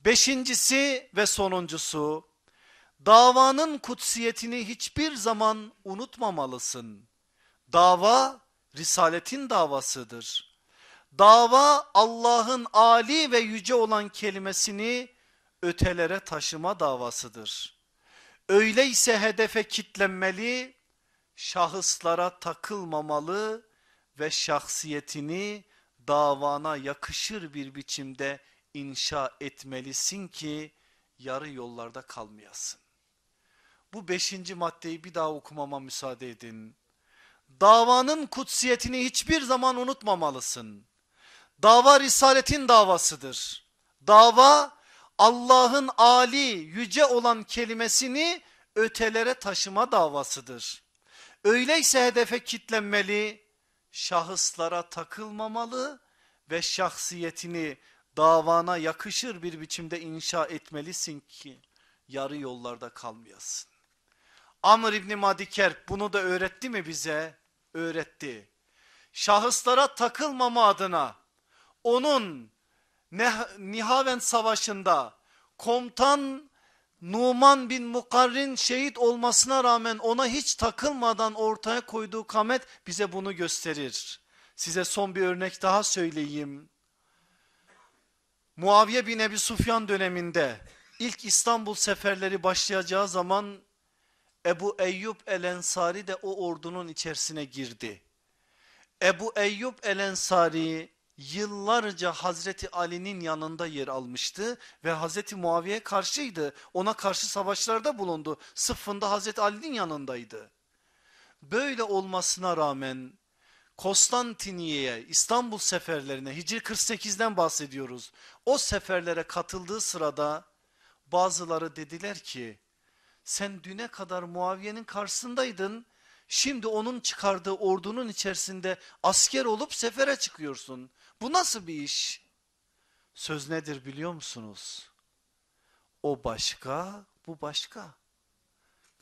Speaker 1: Beşincisi ve sonuncusu davanın kutsiyetini hiçbir zaman unutmamalısın. Dava risaletin davasıdır. Dava Allah'ın ali ve yüce olan kelimesini ötelere taşıma davasıdır. Öyleyse hedefe kitlenmeli, şahıslara takılmamalı ve şahsiyetini davana yakışır bir biçimde inşa etmelisin ki yarı yollarda kalmayasın. Bu beşinci maddeyi bir daha okumama müsaade edin. Davanın kutsiyetini hiçbir zaman unutmamalısın. Dava risaletin davasıdır. Dava Allah'ın ali yüce olan kelimesini ötelere taşıma davasıdır. Öyleyse hedefe kitlenmeli, şahıslara takılmamalı ve şahsiyetini davana yakışır bir biçimde inşa etmelisin ki yarı yollarda kalmayasın. Amr İbni Madiker bunu da öğretti mi bize? Öğretti. Şahıslara takılmama adına onun Nihaven Savaşı'nda komutan Numan bin Mukarrin şehit olmasına rağmen ona hiç takılmadan ortaya koyduğu kamet bize bunu gösterir. Size son bir örnek daha söyleyeyim. Muaviye bin Ebi Sufyan döneminde ilk İstanbul seferleri başlayacağı zaman Ebu Eyyub el Ensari de o ordunun içerisine girdi. Ebu Eyyub el Ensari yıllarca Hazreti Ali'nin yanında yer almıştı ve Hazreti Muaviye karşıydı. Ona karşı savaşlarda bulundu. Sıffında Hazreti Ali'nin yanındaydı. Böyle olmasına rağmen Konstantiniye'ye İstanbul seferlerine Hicri 48'den bahsediyoruz. O seferlere katıldığı sırada bazıları dediler ki sen düne kadar Muaviye'nin karşısındaydın. Şimdi onun çıkardığı ordunun içerisinde asker olup sefere çıkıyorsun. Bu nasıl bir iş? Söz nedir biliyor musunuz? O başka, bu başka.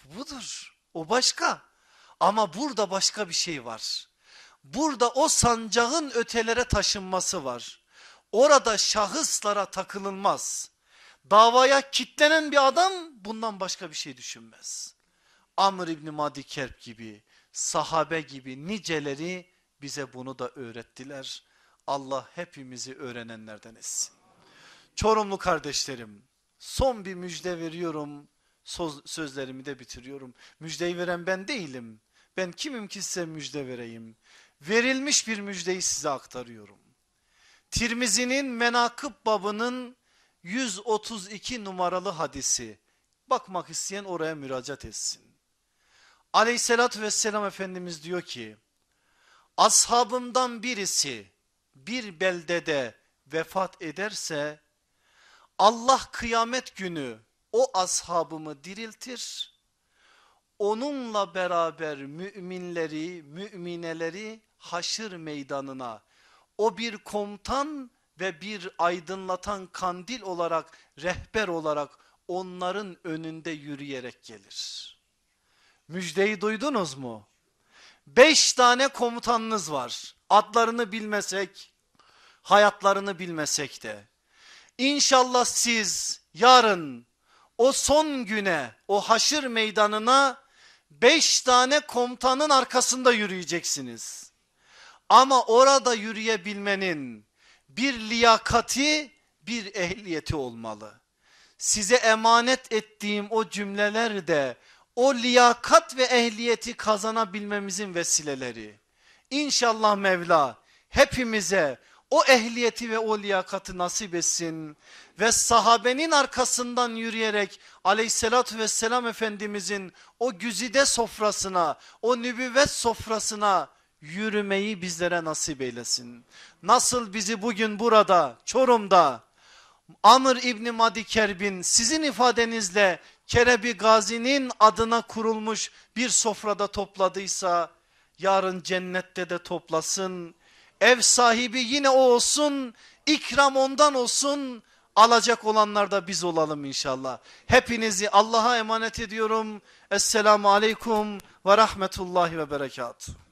Speaker 1: Budur. O başka. Ama burada başka bir şey var. Burada o sancağın ötelere taşınması var. Orada şahıslara takılınmaz. Davaya kitlenen bir adam bundan başka bir şey düşünmez. Amr İbni Madi gibi, sahabe gibi niceleri bize bunu da öğrettiler. Allah hepimizi öğrenenlerden etsin. Çorumlu kardeşlerim son bir müjde veriyorum sözlerimi de bitiriyorum. Müjdeyi veren ben değilim. Ben kimim ki size müjde vereyim. Verilmiş bir müjdeyi size aktarıyorum. Tirmizi'nin menakıb babının 132 numaralı hadisi. Bakmak isteyen oraya müracaat etsin. Aleyhissalatü vesselam Efendimiz diyor ki ashabımdan birisi bir beldede vefat ederse Allah kıyamet günü o ashabımı diriltir. Onunla beraber müminleri, mümineleri haşır meydanına o bir komutan ve bir aydınlatan kandil olarak rehber olarak onların önünde yürüyerek gelir. Müjdeyi duydunuz mu? Beş tane komutanınız var. Adlarını bilmesek, hayatlarını bilmesek de. İnşallah siz yarın o son güne, o haşır meydanına beş tane komutanın arkasında yürüyeceksiniz. Ama orada yürüyebilmenin bir liyakati, bir ehliyeti olmalı. Size emanet ettiğim o cümleler de o liyakat ve ehliyeti kazanabilmemizin vesileleri. İnşallah Mevla hepimize o ehliyeti ve o liyakatı nasip etsin ve sahabenin arkasından yürüyerek aleyhissalatü vesselam efendimizin o güzide sofrasına o nübüvvet sofrasına yürümeyi bizlere nasip eylesin. Nasıl bizi bugün burada Çorum'da Amr İbni Madi Kerbin sizin ifadenizle Kerebi Gazi'nin adına kurulmuş bir sofrada topladıysa yarın cennette de toplasın. Ev sahibi yine o olsun, ikram ondan olsun, alacak olanlar da biz olalım inşallah. Hepinizi Allah'a emanet ediyorum. Esselamu Aleyküm ve Rahmetullahi ve Berekatuhu.